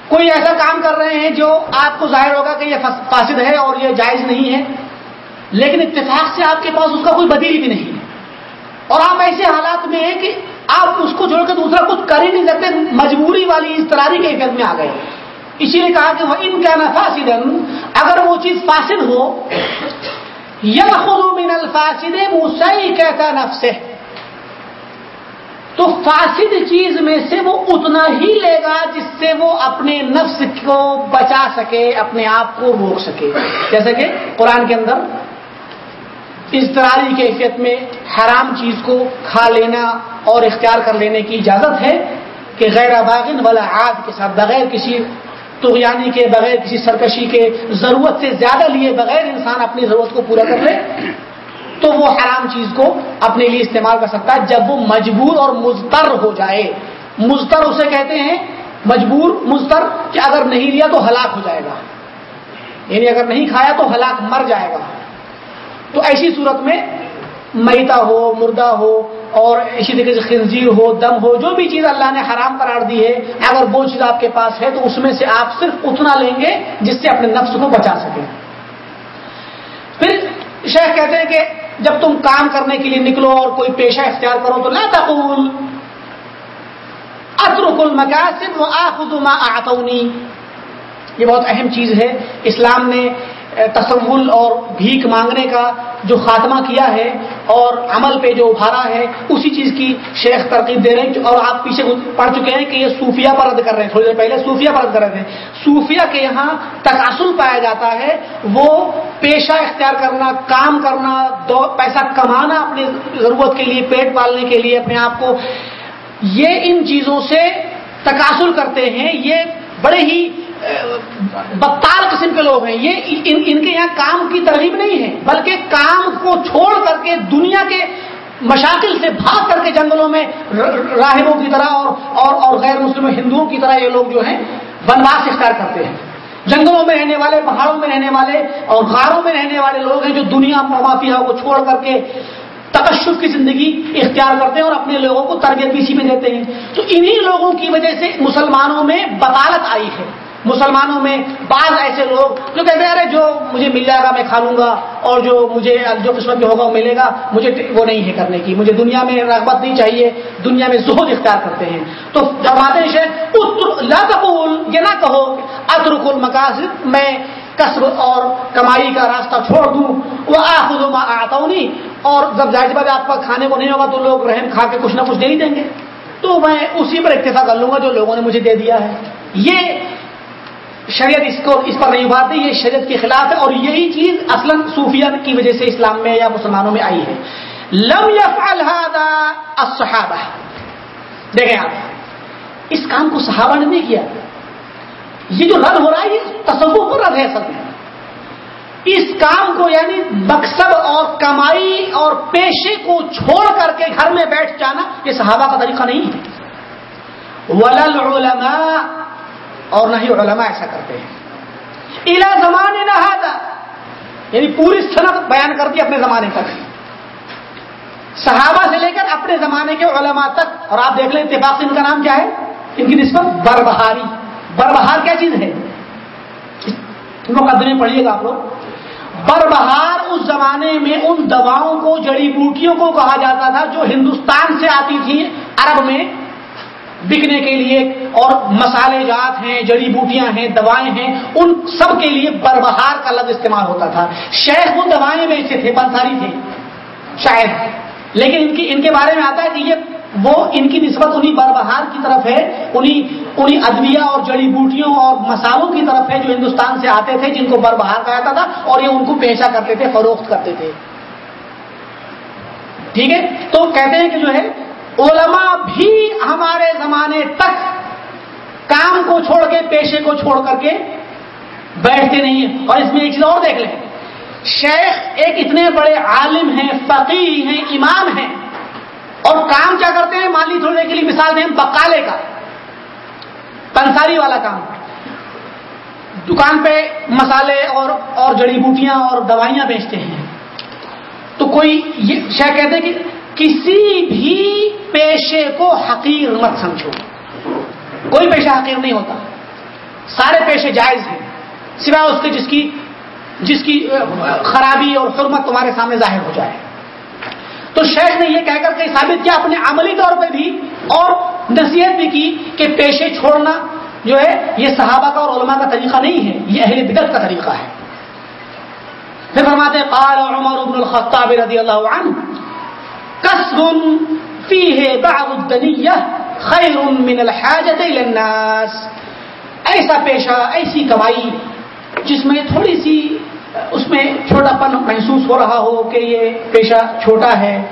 Speaker 1: کوئی ایسا کام کر رہے ہیں جو آپ کو ظاہر ہوگا کہ یہ فاسد ہے اور یہ جائز نہیں ہے، لیکن اتفاق سے آپ کے پاس اس کا کوئی بدیل بھی نہیں۔ ہے اور آپ ایسے حالات میں ہیں کہ آپ اس کو چھوڑ کر دوسرا کچھ کر ہی نہیں سکتے، مجبوری والی، اضطراری کے فیل میں آ گئے۔ اسی لیے کہا کہ وہ ان کا نا فاسد اگر وہ چیز فاسد ہو یا من الفاسد موسئی کہتا نفس تو فاسد چیز میں سے وہ اتنا ہی لے گا جس سے وہ اپنے نفس کو بچا سکے، اپنے آپ کو روک سکے۔ جیسے کہ قرآن کے اندر اضطراری کیفیت میں حرام چیز کو کھا لینا اور اختیار کر لینے کی اجازت ہے کہ غیر باغن والا آگ کے ساتھ بغیر کسی تغیانی کے بغیر، کسی سرکشی کے ضرورت سے زیادہ لیے بغیر انسان اپنی ضرورت کو پورا کر لے، تو وہ حرام چیز کو اپنے لیے استعمال کر سکتا ہے۔ جب وہ مجبور اور مزتر ہو جائے مزتر اسے کہتے ہیں، مجبور مزتر کہ اگر نہیں لیا تو ہلاک ہو جائے گا۔ یعنی اگر نہیں کھایا تو ہلاک مر جائے گا۔ تو ایسی صورت میں میتا ہو، مردہ ہو، اور اسی طریقے سے خنزیر ہو، دم ہو، جو بھی چیز اللہ نے حرام قرار دی ہے، اگر وہ چیز آپ کے پاس ہے تو اس میں سے آپ صرف اتنا لیں گے جس سے اپنے نفس کو بچا سکیں۔ پھر شیخ کہتے ہیں کہ جب تم کام کرنے کے لیے نکلو اور کوئی پیشہ اختیار کرو تو لا تقول اترک المقاصد و آخذ ما اعطونی۔ یہ بہت اہم چیز ہے۔ اسلام نے تصول اور بھیک مانگنے کا جو خاتمہ کیا ہے اور عمل پہ جو ابھارا ہے، اسی چیز کی شیخ ترقیب دے رہے ہیں۔ اور آپ پیچھے پڑھ چکے ہیں کہ یہ صوفیہ پر رد کر رہے ہیں۔ تھوڑی دیر پہلے صوفیہ پر رد کر رہے تھے۔ صوفیہ کے یہاں تقاصل پایا جاتا ہے۔ وہ پیشہ اختیار کرنا، کام کرنا، دو پیسہ کمانا اپنی ضرورت کے لیے، پیٹ پالنے کے لیے اپنے آپ کو، یہ ان چیزوں سے تقاصل کرتے ہیں۔ یہ بڑے ہی بدتار قسم کے لوگ ہیں۔ یہ ان, ان کے یہاں کام کی ترغیب نہیں ہے بلکہ کام کو چھوڑ کر کے دنیا کے مشاکل سے بھاگ کر کے جنگلوں میں راہبوں کی طرح اور اور, اور غیر مسلم ہندوؤں کی طرح یہ لوگ جو ہیں بنواس اختیار کرتے ہیں۔ جنگلوں میں رہنے والے پہاڑوں میں رہنے والے اور غاروں میں رہنے والے لوگ ہیں جو دنیا مافیا کو چھوڑ کر کے تکشف کی زندگی اختیار کرتے ہیں اور اپنے لوگوں کو تربیت اسی میں دیتے ہیں۔ تو انہی لوگوں کی وجہ سے مسلمانوں میں بطالت آئی ہے۔ مسلمانوں میں بعض ایسے لوگ جو کہتے ہیں، ارے جو مجھے مل جائے گا، میں کھا لوں گا، اور جو مجھے جو قسمت میں ہوگا، وہ ملے گا، مجھے وہ نہیں ہے کرنے کی۔ مجھے دنیا میں رغبت نہیں چاہیے، دنیا میں زہد اختیار کرتے ہیں۔ تو فرماتے ہیں لا تقول، یہ نہ کہو، اترک المقاصد، میں کسب اور کمائی کا راستہ چھوڑ دوں۔ وہ آخذ ما اعطونی، اور جب ظاہر بات آپ کا کھانے کو نہیں ہوگا، تو لوگ رحم کھا کے کچھ نہ کچھ دے ہی دیں گے۔ تو میں اسی پر اکتفا کر لوں گا جو لوگوں نے مجھے دے دیا ہے۔ یہ شریعت اس کو اس پر نہیں ابھارتی، یہ شریعت کے خلاف ہے اور یہی چیز اصلا صوفیہ کی وجہ سے اسلام میں یا مسلمانوں میں آئی ہے۔ لم يفعل هذا الصحابہ۔ دیکھیں آپ، اس کام کو صحابہ نے نہیں کیا۔ یہ جو رد ہو رہا ہے، یہ تصور پر رد ہے اصل میں۔ اس کام کو یعنی مقصد اور کمائی اور پیشے کو چھوڑ کر کے گھر میں بیٹھ جانا، یہ صحابہ کا طریقہ نہیں ہے۔ ولل علماء اور نہ ہی علماء ایسا کرتے ہیں۔ الا زمانے نہ یعنی پوری صنعت بیان کر دی اپنے زمانے تک۔ صحابہ سے لے کر اپنے زمانے کے علماء تک۔ اور آپ دیکھ لیں اتفاق سے ان کا نام کیا ہے؟ ان کی نسبت بربہاری۔ بربہار کیا چیز ہے؟ مقدمے پڑھیے گا آپ لوگ۔ بربہار اس زمانے میں ان دواؤں کو، جڑی بوٹیوں کو کہا جاتا تھا جو ہندوستان سے آتی تھی عرب میں۔ بکنے کے لیے اور مسالے جات ہیں، جڑی بوٹیاں ہیں، دوائیں ہیں، ان سب کے لیے بربہار کا لفظ استعمال ہوتا تھا۔ شیخ وہ دوائیں بیچتے تھے، پنساری تھے۔ شاید۔ لیکن ان کی، ان کے بارے میں آتا ہے کہ یہ وہ، ان کی نسبت انہیں بربہار کی طرف ہے انہیں انہیں ادویہ اور جڑی بوٹیوں اور مسالوں کی طرف ہے جو ہندوستان سے آتے تھے، جن کو بربہار کہا جاتا تھا اور یہ ان کو پیشہ کرتے تھے، فروخت کرتے تھے۔ ٹھیک ہے؟ تو کہتے ہیں کہ جو ہے علماء بھی ہمارے زمانے تک کام کو چھوڑ کے، پیشے کو چھوڑ کر کے بیٹھتے نہیں ہیں۔ اور اس میں ایک چیز اور دیکھ لیں۔ شیخ ایک اتنے بڑے عالم ہیں فقی ہیں، امام ہیں۔ اور کام کیا کرتے ہیں؟ مالی تھوڑے کے لیے مثال دیں بکالے کا۔ پنساری والا کام۔ دکان پہ مسالے اور اور جڑی بوٹیاں اور دوائیاں بیچتے ہیں۔ تو کوئی یہ شاید کہتے ہیں کہ کسی بھی پیشے کو حقیر مت سمجھو۔ کوئی پیشہ حقیر نہیں ہوتا۔ سارے پیشے جائز ہیں۔ سوائے اس کے جس کی جس کی خرابی اور حرمت تمہارے سامنے ظاہر ہو جائے۔ تو شیخ نے یہ کہہ کر کے ثابت کیا، اپنے عملی طور پہ بھی اور نصیحت بھی کی کہ پیشے چھوڑنا جو ہے، یہ صحابہ کا اور علماء کا طریقہ نہیں ہے، یہ اہل بدت کا طریقہ ہے۔ پھر فرماتے قال عمر بن الخطاب رضی اللہ عنہ بعض خیر من الحاجت الناس. ایسا پیشہ، ایسی کمائی جس میں تھوڑی سی، اس میں چھوٹا پن محسوس ہو رہا ہو کہ یہ پیشہ چھوٹا ہے۔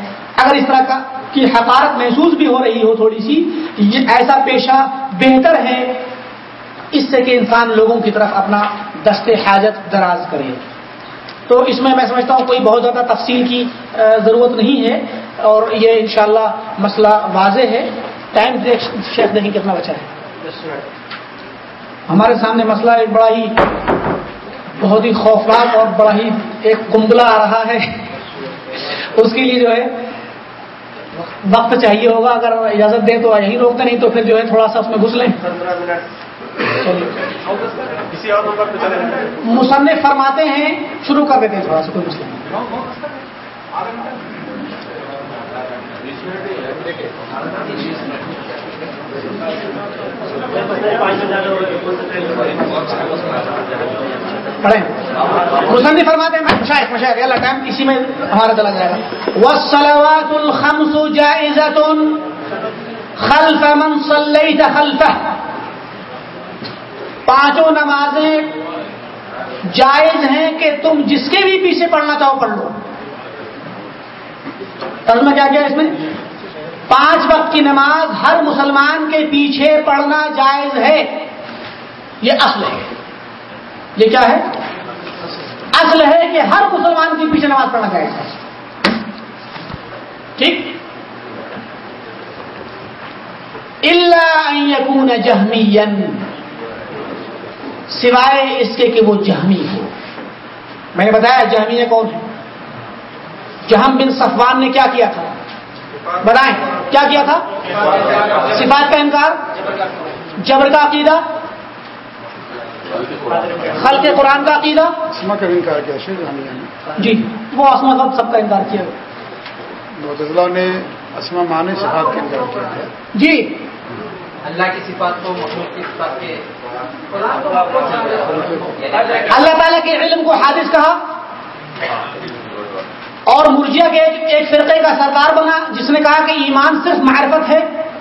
Speaker 1: اگر اس طرح کا، کی حقارت محسوس بھی ہو رہی ہو تھوڑی سی ایسا پیشہ بہتر ہے۔ اس سے کہ انسان لوگوں کی طرف اپنا دست حاجت دراز کرے۔ تو اس میں میں سمجھتا ہوں کوئی بہت زیادہ تفصیل کی ضرورت نہیں ہے۔ اور یہ انشاءاللہ مسئلہ واضح ہے۔ ٹائم شیخ دیکھیں کتنا بچا ہے۔ ہمارے سامنے مسئلہ ایک بڑا ہی بہت ہی خوفناک اور بڑا ہی ایک کمبلا آ رہا ہے۔ اس کے لیے جو ہے وقت چاہیے ہوگا۔ اگر اجازت دیں تو یہی روکتے نہیں تو پھر جو ہے تھوڑا سا اس میں گھس لیں۔ مصنف فرماتے ہیں شروع کر دیتے ہیں تھوڑا سا کوئی مسئلہ پڑھیں مصنف فرماتے ہیں، مشاہد مشاہد اللہ ٹائم اسی میں ہمارا چلا جائے گا۔ والصلوات الخمس جائزۃ خلف من صلیت خلفہ پانچوں نمازیں جائز ہیں کہ تم جس کے بھی پیچھے پڑھنا چاہو پڑھ لو۔ ترجمہ کیا کیا اس میں؟ پانچ وقت کی نماز ہر مسلمان کے پیچھے پڑھنا جائز ہے۔ یہ اصل ہے۔ یہ کیا ہے؟ اصل ہے کہ ہر مسلمان کے پیچھے نماز پڑھنا جائز ہے۔ ٹھیک؟ اللہ یقون جہمی سوائے اس کے کہ وہ جہمی ہو۔ میں نے بتایا جہمی کون؟ ہے جہم بن صفوان نے کیا کیا تھا؟ بتائیں کیا کیا تھا؟ صفات کا انکار؟ جبر کا عقیدہ؟ خل کے قرآن کا عقیدہ؟
Speaker 2: کا انکار کیا
Speaker 1: جی وہ اسما کا سب کا انکار کیا۔
Speaker 2: نے اسما مانے صفات کا انکار کیا
Speaker 1: جی۔
Speaker 5: اللہ کی صفات کو مخلوق کی صفات کے
Speaker 1: اللہ تعالیٰ کے علم کو حادث کہا؟ اور مرجیا کے ایک فرقے کا سردار بنا، جس نے کہا کہ ایمان صرف معرفت ہے۔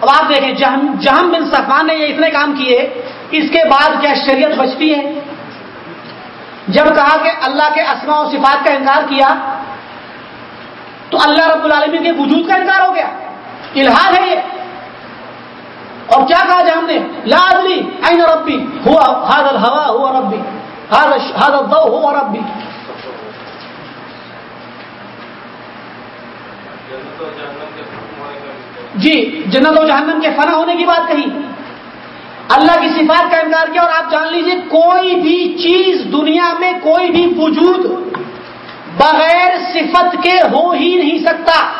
Speaker 1: اب آپ دیکھیں جہم بن صفان نے یہ اتنے کام کیے، اس کے بعد کیا شریعت بچتی ہے؟ جب کہا کہ اللہ کے اسما و صفات کا انکار کیا، تو اللہ رب العالمین کے وجود کا انکار ہو گیا۔ الحال ہے یہ۔ اور کیا کہا جائے ہم نے؟ لا ادری، این ربی، ہوا حاضر ہوا ہوا ربی حاضر دو ہوا ربی۔ جی جنت و جہنم کے فنا ہونے کی بات کہی۔ اللہ کی صفات کا انکار کیا اور آپ جان لیجیے، کوئی بھی چیز دنیا میں کوئی بھی وجود بغیر صفت کے ہو ہی نہیں سکتا۔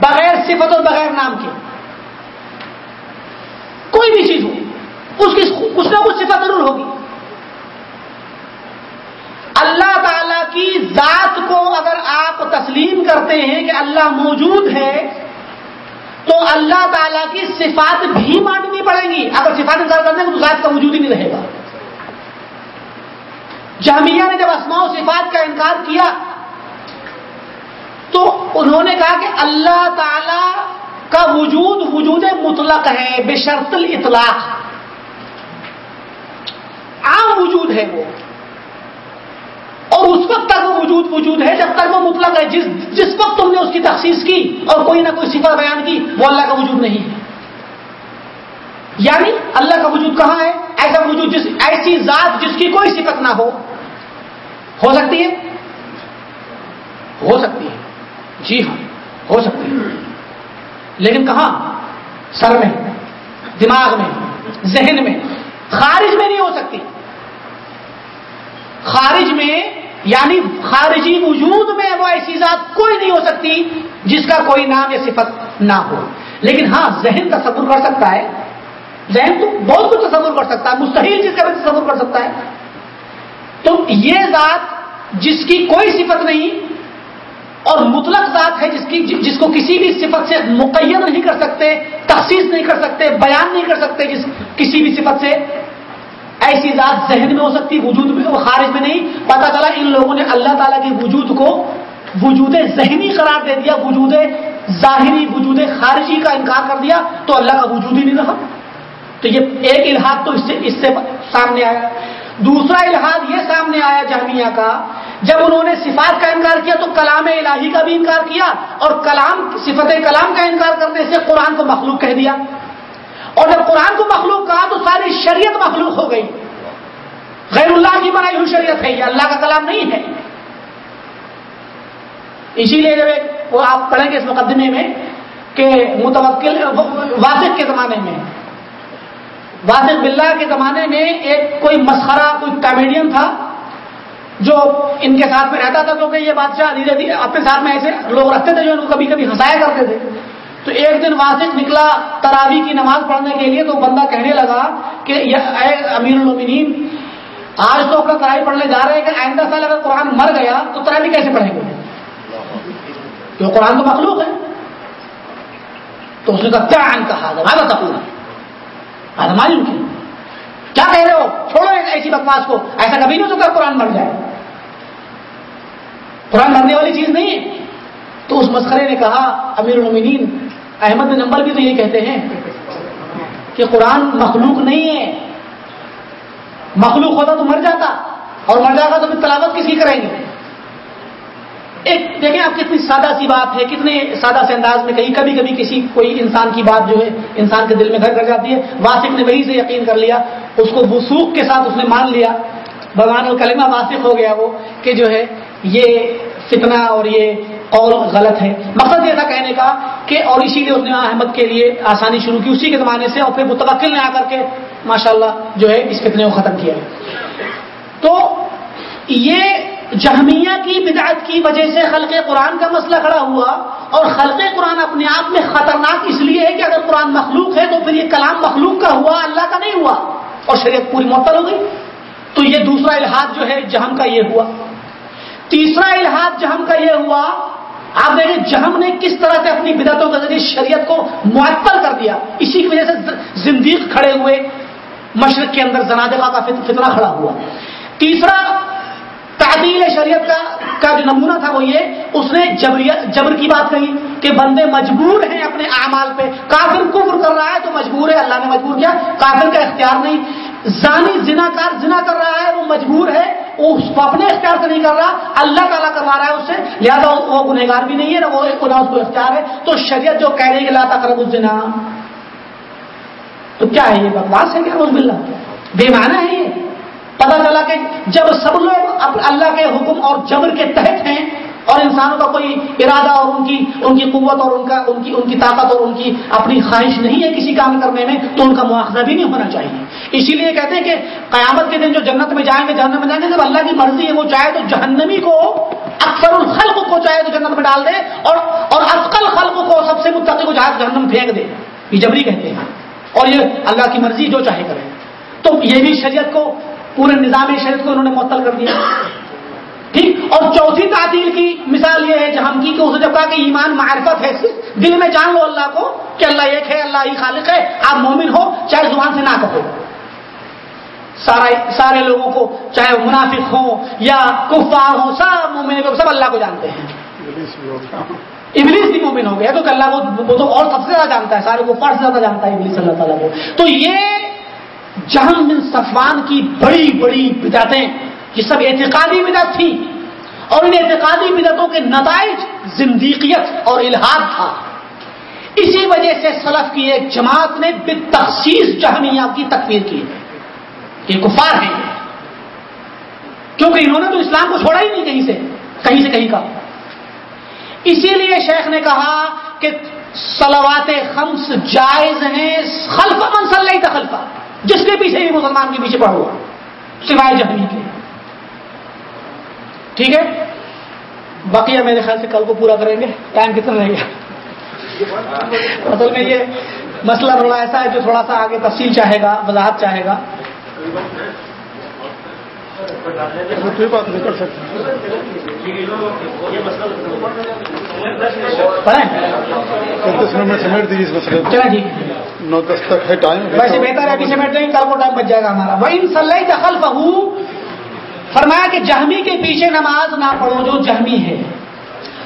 Speaker 1: بغیر صفت اور بغیر نام کے۔ کوئی بھی چیز ہو، اس کی کچھ نہ کچھ صفت ضرور ہوگی۔ اللہ تعالی اگر آپ تسلیم کرتے ہیں کہ اللہ موجود ہے، تو اللہ تعالیٰ کی صفات بھی ماننی پڑیں گی۔ اگر صفات انکار کرتے ہیں تو ذات کا وجود ہی نہیں رہے گا۔ جامعہ نے جب اسماء و صفات کا انکار کیا، تو انہوں نے کہا کہ اللہ تعالی کا وجود وجود مطلق ہے، بے شرط الاطلاق۔ عام وجود ہے وہ۔ اور اس وقت تک وہ وجود وجود ہے، جب تک وہ مطلق ہے، جس جس وقت تم نے اس کی تخصیص کی اور کوئی نہ کوئی صفت بیان کی، وہ اللہ کا وجود نہیں ہے۔ یعنی اللہ کا وجود کہاں ہے؟ ایسا وجود جس، ایسی ذات جس کی کوئی صفت نہ ہو۔ ہو سکتی ہے؟ ہو سکتی ہے۔ جی ہاں ہو سکتی ہے۔ لیکن کہاں؟ سر میں، دماغ میں، ذہن میں۔ خارج میں نہیں ہو سکتی۔ خارج میں یعنی خارجی وجود میں وہ ایسی ذات کوئی نہیں ہو سکتی جس کا کوئی نام یا صفت نہ ہو۔ لیکن ہاں ذہن تصور کر سکتا ہے۔ ذہن تو بہت کچھ تصور کر سکتا ہے، مستحیل چیز کا بھی تصور کر سکتا ہے۔ تو یہ ذات جس کی کوئی صفت نہیں اور مطلق ذات ہے جس کی، جس کو کسی بھی صفت سے مقیر نہیں کر سکتے، تخصیص نہیں کر سکتے، بیان نہیں کر سکتے جس کسی بھی صفت سے ایسی ذات ذہن میں ہو سکتی، وجود میں خارج میں نہیں۔ پتا چلا ان لوگوں نے اللہ تعالیٰ کے وجود کو وجود ذہنی قرار دے دیا، وجود ظاہری، وجود خارجی کا انکار کر دیا، تو اللہ کا وجود ہی نہیں رہا۔ تو یہ ایک الحاظ تو اس سے اس سے سامنے آیا۔ دوسرا الحاظ یہ سامنے آیا جامعہ کا، جب انہوں نے صفات کا انکار کیا تو کلام الہی کا بھی انکار کیا اور کلام، صفت کلام کا انکار کرنے سے قرآن کو مخلوق کہہ دیا۔ اور جب قرآن کو مخلوق کہا تو ساری شریعت مخلوق ہو گئی۔ غیر اللہ کی بنائی ہوئی شریعت ہے یہ اللہ کا کلام نہیں ہے۔ اسی لیے جب ایک آپ پڑھیں گے اس مقدمے میں کہ متوکل، واضح کے زمانے میں، واضح بلّہ کے زمانے میں ایک کوئی مسخرہ، کوئی کامیڈین تھا جو ان کے ساتھ میں رہتا تھا کیونکہ یہ بادشاہ دھیرے دھیرے اپنے ساتھ میں ایسے لوگ رکھتے تھے جو ان کو کبھی کبھی ہنسایا کرتے تھے۔ تو ایک دن واضح نکلا تراوی کی نماز پڑھنے کے لیے تو بندہ کہنے لگا کہ اے امیر المنین آج تو اپنا تراوی پڑھنے جا رہے ہیں کہ آئندہ سال اگر قرآن مر گیا تو تراوی کیسے پڑھیں گے؟ تو قرآن تو مخلوق ہے۔ تو اس نے کہا، کیا آئن کہا ہمارا سپور آدمائی ان کی؟ کیا کہہ رہے ہو؟ چھوڑو ایسی بکواس کو۔ ایسا کبھی نہیں ہو سکتا قرآن مر جائے۔ قرآن مرنے والی چیز نہیں ہے۔ تو اس مسخرے نے کہا، امیر المنین احمد نمبر بھی تو یہ کہتے ہیں کہ قرآن مخلوق نہیں ہے۔ مخلوق ہوتا تو مر جاتا اور مر جاتا تو پھر تلاوت کسی کریں گے؟ ایک دیکھیں آپ کتنی سادہ سی بات ہے، کتنے سادہ سے انداز میں کہیں کبھی کبھی کسی کوئی انسان کی بات جو ہے، انسان کے دل میں گھر کر جاتی ہے۔ واسق نے وہی سے یقین کر لیا، اس کو وسوخ کے ساتھ اس نے مان لیا۔ بھگوان الکلمہ واسق ہو گیا وہ کہ جو ہے، یہ فتنہ اور یہ قول غلط ہے۔ مقصد یہ تھا کہنے کا کہ اور اسی لیے اس نے احمد کے لیے آسانی شروع کی اسی کے زمانے سے اور پھر متوکل نے آ کر کے ماشاءاللہ جو ہے اس فتنے کو ختم کیا ہے۔ تو یہ جہمیہ کی بدعت کی وجہ سے خلق قرآن کا مسئلہ کھڑا ہوا اور خلق قرآن اپنے آپ میں خطرناک اس لیے ہے کہ اگر قرآن مخلوق ہے تو پھر یہ کلام مخلوق کا ہوا، اللہ کا نہیں ہوا اور شریعت پوری معطل ہو گئی۔ تو یہ دوسرا الحاظ جو ہے جہم کا یہ ہوا۔ تیسرا الحاظ جہم کا یہ ہوا، آپ دیکھیں جہم نے کس طرح سے اپنی بدعتوں کے ذریعے شریعت کو معطل کر دیا۔ اسی کی وجہ سے زندیق کھڑے ہوئے، مشرق کے اندر زنادقہ کا فتنہ کھڑا ہوا۔ تیسرا، تعدیل شریعت کا کا جو نمونہ تھا وہ یہ، اس نے جبر کی بات کہی کہ بندے مجبور ہیں اپنے اعمال پہ۔ کافر کفر کر رہا ہے تو مجبور ہے، اللہ نے مجبور کیا۔ کافر کا اختیار نہیں۔ زانی زنا کار زنا کر رہا ہے، وہ مجبور ہے۔ اس کو اپنے اختیار سے نہیں کر رہا، اللہ تعالیٰ کروا رہا ہے اس سے۔ لہٰذا وہ گنہگار بھی نہیں ہے، نہ وہ خدا اس کو اختیار ہے۔ تو شریعت جو کہہ رہی ہے لا تقرب الزنا۔ تو کیا ہے یہ بکواس ہے کیا؟ روز بلّہ بے معنی ہے یہ۔ پتا چلا کہ جب سب لوگ اللہ کے حکم اور جبر کے تحت ہیں اور انسانوں کا کوئی ارادہ اور ان کی ان کی قوت اور ان کا ان کی ان کی طاقت اور ان کی اپنی خواہش نہیں ہے کسی کام کرنے میں، تو ان کا مواخذہ بھی نہیں ہونا چاہیے۔ اسی لیے کہتے ہیں کہ قیامت کے دن جو جنت میں جائیں گے، جہنم میں جائیں گے، جب اللہ کی مرضی ہے وہ چاہے تو جہنمی کو، اکثر الخلق کو چاہے تو جنت میں ڈال دے اور اور اصقل خلق کو، سب سے متقی کو چاہے جہنم پھینک دے۔ یہ جبری کہتے ہیں۔ اور یہ اللہ کی مرضی جو چاہے کرے۔ تو یہ بھی شریعت کو، پورے نظام شریعت کو انہوں نے معطل کر دیا۔ ٹھیک اور چوتھی تعطیل کی مثال یہ ہے جہم کی کہ اس نے جب کہا کہ ایمان معرفت ہے دل میں جان لو اللہ کو کہ اللہ ایک ہے، اللہ ہی خالق ہے، آپ مومن ہو، چاہے زبان سے نہ کہو سارا سارے لوگوں کو، چاہے منافق ہوں یا کفار ہوں، سب مومن کو سب اللہ کو جانتے ہیں۔ ابلیس بھی مومن ہو گیا تو اللہ کو، وہ تو اور سب سے زیادہ جانتا ہے، سارے کو فرض زیادہ جانتا ہے ابلیس اللہ تعالیٰ کو۔ تو یہ جہم بن صفوان کی بڑی بڑی بدعتیں یہ سب اعتقادی بدعت تھی۔ اور ان اعتقادی بدعتوں کے نتائج زندیقیت اور الحاد تھا۔ اسی وجہ سے سلف کی ایک جماعت نے بے تخصیص جہمیہ کی تکفیر کی۔ ہے یہ کفار ہیں۔ کیونکہ انہوں نے تو اسلام کو چھوڑا ہی نہیں کہیں سے کہیں سے کہیں کا۔ اسی لیے شیخ نے کہا کہ سلوات خمس جائز ہیں خلفہ من صلی تخلفہ جس کے پیچھے بھی مسلمان کے پیچھے پڑھو، سوائے جہنی کے۔ ٹھیک ہے؟ باقی میرے خیال سے کل کو پورا کریں گے۔ ٹائم کتنا رہے گا اصل میں یہ مسئلہ تھوڑا ایسا ہے جو تھوڑا سا آگے تفصیل چاہے گا وضاحت چاہے گا۔
Speaker 2: بات نہیں کر سکتے دس منٹ میں سمیٹ دیجیے اس مسئلے کو
Speaker 1: چلیں
Speaker 2: نو دس تک ہے ٹائم
Speaker 1: ویسے بہتر ہے ابھی سمیٹ دیں کل کو ٹائم بچ جائے گا ہمارا۔ وہ ان صلی دخل بہو فرمایا کہ جہمی کے پیچھے نماز نہ پڑھو جو جہمی ہے۔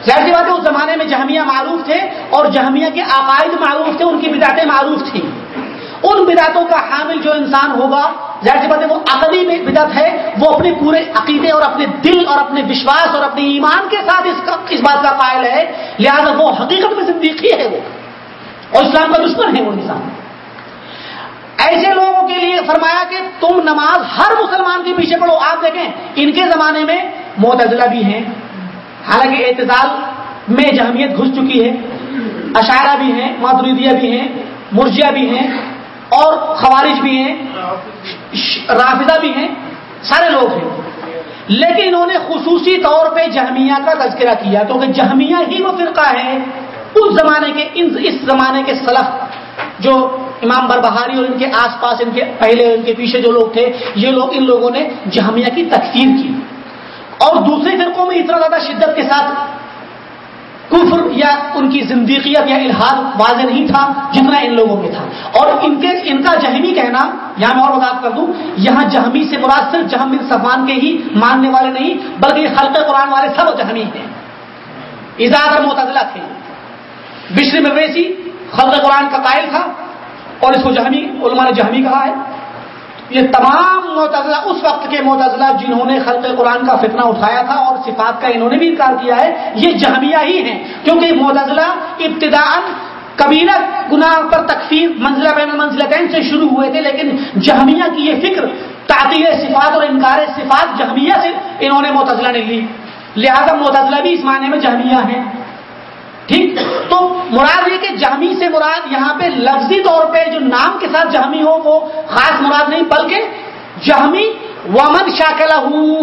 Speaker 1: ظاہر سی بات ہے، اس زمانے میں جہمیہ معروف تھے اور جہمیہ کے عقائد معروف تھے، ان کی بدعتیں معروف تھیں۔ ان بدعتوں کا حامل جو انسان ہوگا، ظاہر سی بات ہے، وہ عقلی میں بدعت ہے، وہ اپنے پورے عقیدے اور اپنے دل اور اپنے وشواس اور اپنے ایمان کے ساتھ اس کا، اس بات کا قائل ہے۔ لہذا وہ حقیقت میں صدیقی ہے وہ۔ اور اسلام کا دشمن ہے وہ انسان۔ ایسے لوگوں کے لیے فرمایا کہ تم نماز ہر مسلمان کے پیچھے پڑھو۔ آپ دیکھیں، ان کے زمانے میں معتزلہ بھی ہیں۔ حالانکہ اعتدال میں جہمیت گھس چکی ہے۔ اشارہ بھی ہیں مادریدیہ بھی ہیں، مرجیا بھی ہیں، اور خوارج بھی ہیں رافدہ بھی ہیں، سارے لوگ ہیں۔ لیکن انہوں نے خصوصی طور پہ جہمیہ کا تذکرہ کیا، کیونکہ جہمیہ ہی وہ فرقہ ہے۔ اس زمانے کے، اس زمانے کے سلف جو امام بربہاری اور ان کے آس پاس، ان کے پہلے، ان کے پیچھے جو لوگ تھے، یہ لوگ ان لوگوں نے جہمیہ کی تکفیر کی۔ اور دوسرے فرقوں میں اتنا زیادہ شدت کے ساتھ کفر یا ان کی زندگیت یا الحاد واضح نہیں تھا جتنا ان لوگوں میں تھا۔ اور ان کے، ان کا جہمی کہنا، یہاں میں اور وضاحت کر دوں، یہاں جہمی سے مراد صرف جہم بن صفان کے ہی ماننے والے نہیں، بلکہ خلق قرآن والے سب جہمی ہیں۔ اجاد اور معتدلہ تھے۔ بشر مویسی خلق قرآن کا قائل تھا اور اس کو جہمی علماء نے جہمی کہا ہے۔ یہ تمام معتزلہ اس وقت کے معتزلہ جنہوں نے خلق قرآن کا فتنہ اٹھایا تھا اور صفات کا انہوں نے بھی انکار کیا ہے، یہ جہمیہ ہی ہیں۔ کیونکہ معتزلہ ابتدا کبیرہ گناہ پر تکفیر منزلہ بین المنزلتین سے شروع ہوئے تھے، لیکن جہمیہ کی یہ فکر، تعطیل صفات اور انکار صفات جہمیہ سے انہوں نے معتزلہ نے لی۔ لہذا معتزلہ بھی اس معنی میں جہمیہ ہیں۔ ٹھیک؟ تو مراد یہ کہ جہمی سے مراد یہاں پہ لفظی طور پہ جو نام کے ساتھ جہمی ہو وہ خاص مراد نہیں، بلکہ جہمی ومن شاکلہ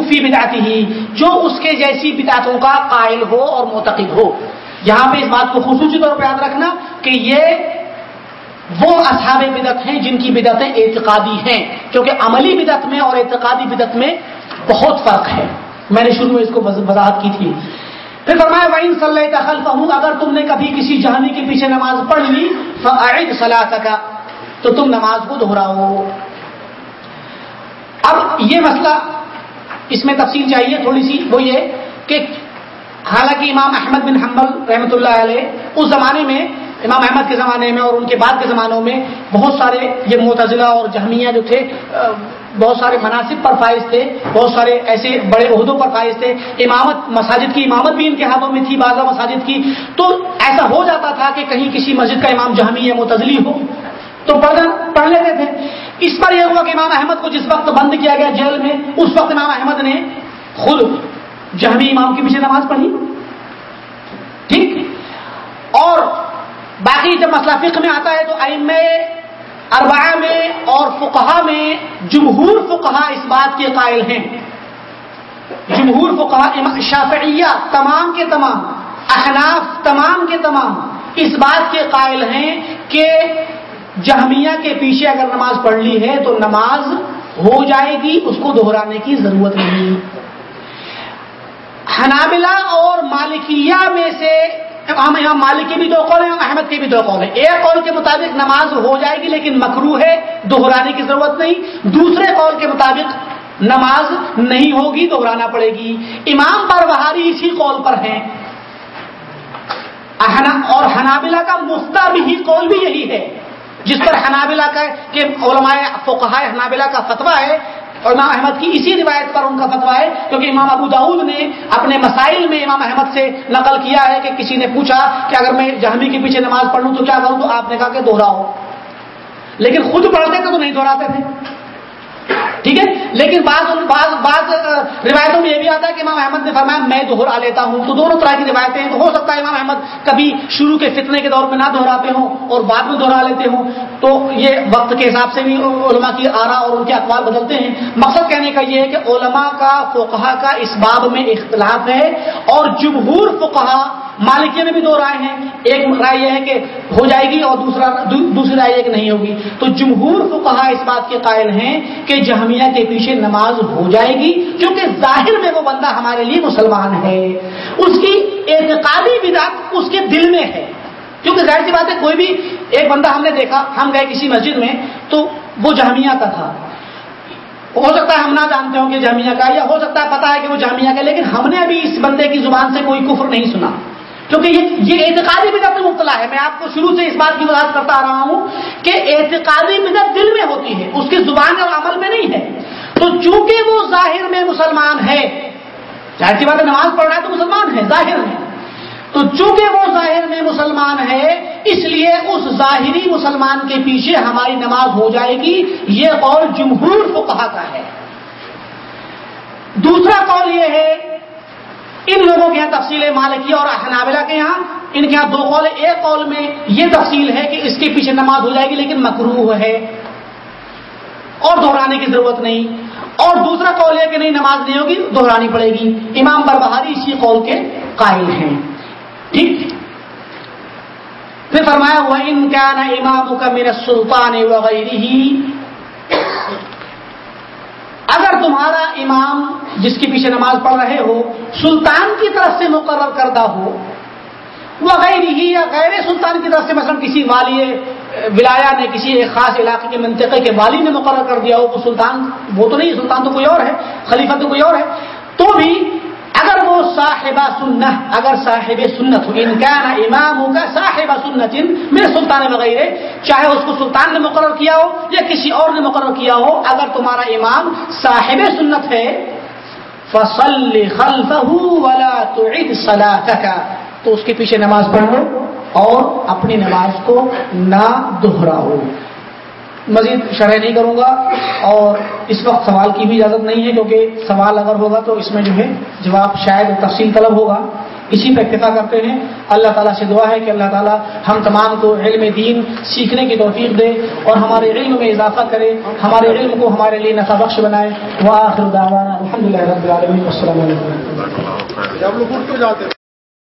Speaker 1: فی بداتی ہی جو اس کے جیسی بدعتوں کا قائل ہو اور معتقد ہو۔ یہاں پہ اس بات کو خصوصی طور پہ یاد رکھنا کہ یہ وہ اصحاب بدت ہیں جن کی بدعتیں اعتقادی ہیں، کیونکہ عملی بدعت میں اور اعتقادی بدعت میں بہت فرق ہے۔ میں نے شروع میں اس کو وضاحت کی تھی۔ پھر فرمایا وائن صلی اللہ ہوں اگر تم نے کبھی کسی جہانی کے پیچھے نماز پڑھ لی فعد صلاح کا تو تم نماز کو دہراؤ۔ اب یہ مسئلہ اس میں تفصیل چاہیے تھوڑی سی، وہ یہ کہ حالانکہ امام احمد بن حنبل رحمۃ اللہ علیہ اس زمانے میں، امام احمد کے زمانے میں اور ان کے بعد کے زمانوں میں بہت سارے یہ معتزلہ اور جہمیہ جو تھے بہت سارے مناسب پر فائز تھے، بہت سارے ایسے بڑے عہدوں پر فائز تھے۔ امامت، مساجد کی امامت بھی ان کے ہاتھوں میں تھی بعض مساجد کی۔ تو ایسا ہو جاتا تھا کہ کہیں کسی مسجد کا امام جہمی یا متضلی ہو۔ تو پڑھ پڑھ لیتے تھے۔ اس پر یہ ہوا کہ امام احمد کو جس وقت بند کیا گیا جیل میں، اس وقت امام احمد نے خود جہمی امام کے پیچھے نماز پڑھی۔ ٹھیک؟ اور باقی جب مسئلہ فقہ میں آتا ہے تو ایم اربعہ میں اور فقہا میں جمہور فقہا اس بات کے قائل ہیں۔ جمہور فقہا شافعیہ تمام کے تمام، احناف تمام کے تمام اس بات کے قائل ہیں کہ جہمیہ کے پیچھے اگر نماز پڑھ لی ہے تو نماز ہو جائے گی، اس کو دہرانے کی ضرورت نہیں۔ حنابلہ اور مالکیہ میں سے ہم یہاں مالک کے بھی دو قول ہیں احمد کے بھی دو قول ہیں۔ ایک قول کے مطابق نماز ہو جائے گی لیکن مکرو ہے، دہرانے کی ضرورت نہیں۔ دوسرے قول کے مطابق نماز نہیں ہوگی، دہرانا پڑے گی۔ امام پر بہاری اسی قول پر ہیں۔ اور حنابلہ کا مفتا بھی قول بھی یہی ہے۔ جس پر حنابلہ کا کہ علماء فقہ حنابلہ کا فتویٰ ہے اور امام احمد کی اسی روایت پر ان کا فتویٰ ہے، کیونکہ امام ابو داود نے اپنے مسائل میں امام احمد سے نقل کیا ہے کہ کسی نے پوچھا کہ اگر میں جہمی کے پیچھے نماز پڑھ لوں تو کیا کروں؟ تو آپ نے کہا کہ دوہراؤ۔ لیکن خود پڑھتے تھے تو نہیں دہراتے تھے۔ ٹھیک ہے؟ لیکن بعض بعض بعض روایتوں میں یہ بھی آتا ہے کہ امام احمد نے فرمایا، میں دوہرا لیتا ہوں۔ تو دونوں طرح کی روایتیں ہیں۔ تو ہو سکتا ہے امام احمد کبھی شروع کے فتنے کے دور میں نہ دہراتے ہوں اور بعد میں دہرا لیتے ہوں۔ تو یہ وقت کے حساب سے بھی علماء کی آرا اور ان کے اخبار بدلتے ہیں۔ مقصد کہنے کا یہ ہے کہ علماء کا فقہ کا اس باب میں اختلاف ہے اور جمہور فقہ مالکیہ میں بھی دو رائے ہیں۔ ایک رائے یہ ہے کہ ہو جائے گی اور دوسرا دوسری رائے یہ کہ نہیں ہوگی۔ تو جمہور فقہا اس بات کے قائل ہیں کہ جہمیہ کے پیچھے نماز ہو جائے گی کیونکہ ظاہر میں وہ بندہ ہمارے لیے مسلمان ہے۔ اس کی اعتقادی بدعت اس کے دل میں ہے۔ کیونکہ ظاہر سی بات ہے، کوئی بھی ایک بندہ ہم نے دیکھا، ہم گئے کسی مسجد میں، تو وہ جہمیہ کا تھا۔ ہو سکتا ہے ہم نہ جانتے ہوں کہ جامعہ کا، یا ہو سکتا ہے پتا ہے کہ وہ جامعہ کا، لیکن ہم نے ابھی اس بندے کی زبان سے کوئی کفر نہیں سنا۔ کیونکہ یہ یہ اعتقادی بدت میں مبتلا ہے۔ میں آپ کو شروع سے اس بات کی وضاحت کرتا آ رہا ہوں کہ اعتقادی بدت دل میں ہوتی ہے، اس کی زبان اور عمل میں نہیں ہے۔ تو چونکہ وہ ظاہر میں مسلمان ہے، ظاہر سی بات ہے، نماز پڑھ رہا ہے تو مسلمان ہے، ظاہر میں تو چونکہ وہ ظاہر میں مسلمان ہے، اس لیے اس ظاہری مسلمان کے پیچھے ہماری نماز ہو جائے گی۔ یہ قول جمہور کو کہا کا ہے۔ دوسرا قول یہ ہے ان لوگوں کے یہاں تفصیل ہے مالکی اور حنابلہ کے یہاں، ان کے یہاں دو قول، ایک قول میں یہ تفصیل ہے کہ اس کے پیچھے نماز ہو جائے گی لیکن مکرو ہے۔ اور دہرانے کی ضرورت نہیں۔ اور دوسرا قول ہے کہ نہیں، نماز نہیں ہوگی، دہرانی پڑے گی۔ امام بربہاری اسی قول کے قائل ہیں۔ ٹھیک۔ پھر فرمایا ہوا ان کا نا امام کا میرا سلطان وغیرہ اگر تمہارا امام جس کے پیچھے نماز پڑھ رہے ہو سلطان کی طرف سے مقرر کردہ ہو، وہ غیر ہی یا غیر سلطان کی طرف سے مثلا کسی والی ولایا نے کسی ایک خاص علاقے کے منطقے کے والی نے مقرر کر دیا ہو وہ سلطان، وہ تو نہیں، سلطان تو کوئی اور ہے، خلیفہ تو کوئی اور ہے، تو بھی اگر وہ صاحبہ سنت اگر صاحب سنت ہو انکان امام ہوگا صاحبہ سنت میرے سلطان وغیرہ، چاہے اس کو سلطان نے مقرر کیا ہو یا کسی اور نے مقرر کیا ہو، اگر تمہارا امام صاحب سنت ہے، فصل ولا تعد صلاتك تو اس کے پیچھے نماز پڑھو اور اپنی نماز کو نہ دہراؤ مزید شرح نہیں کروں گا اور اس وقت سوال کی بھی اجازت نہیں ہے کیونکہ سوال اگر ہوگا تو اس میں جو ہے جواب شاید تفصیل طلب ہوگا۔ اسی پہ اکتفا کرتے ہیں۔ اللہ تعالیٰ سے دعا ہے کہ اللہ تعالیٰ ہم تمام کو علم دین سیکھنے کی توفیق دے اور ہمارے علم میں اضافہ کرے، ہمارے علم کو ہمارے لیے نفع بخش بنائے۔ وہ آخر الحمد للہ رب العالمین۔ السلام علیکم۔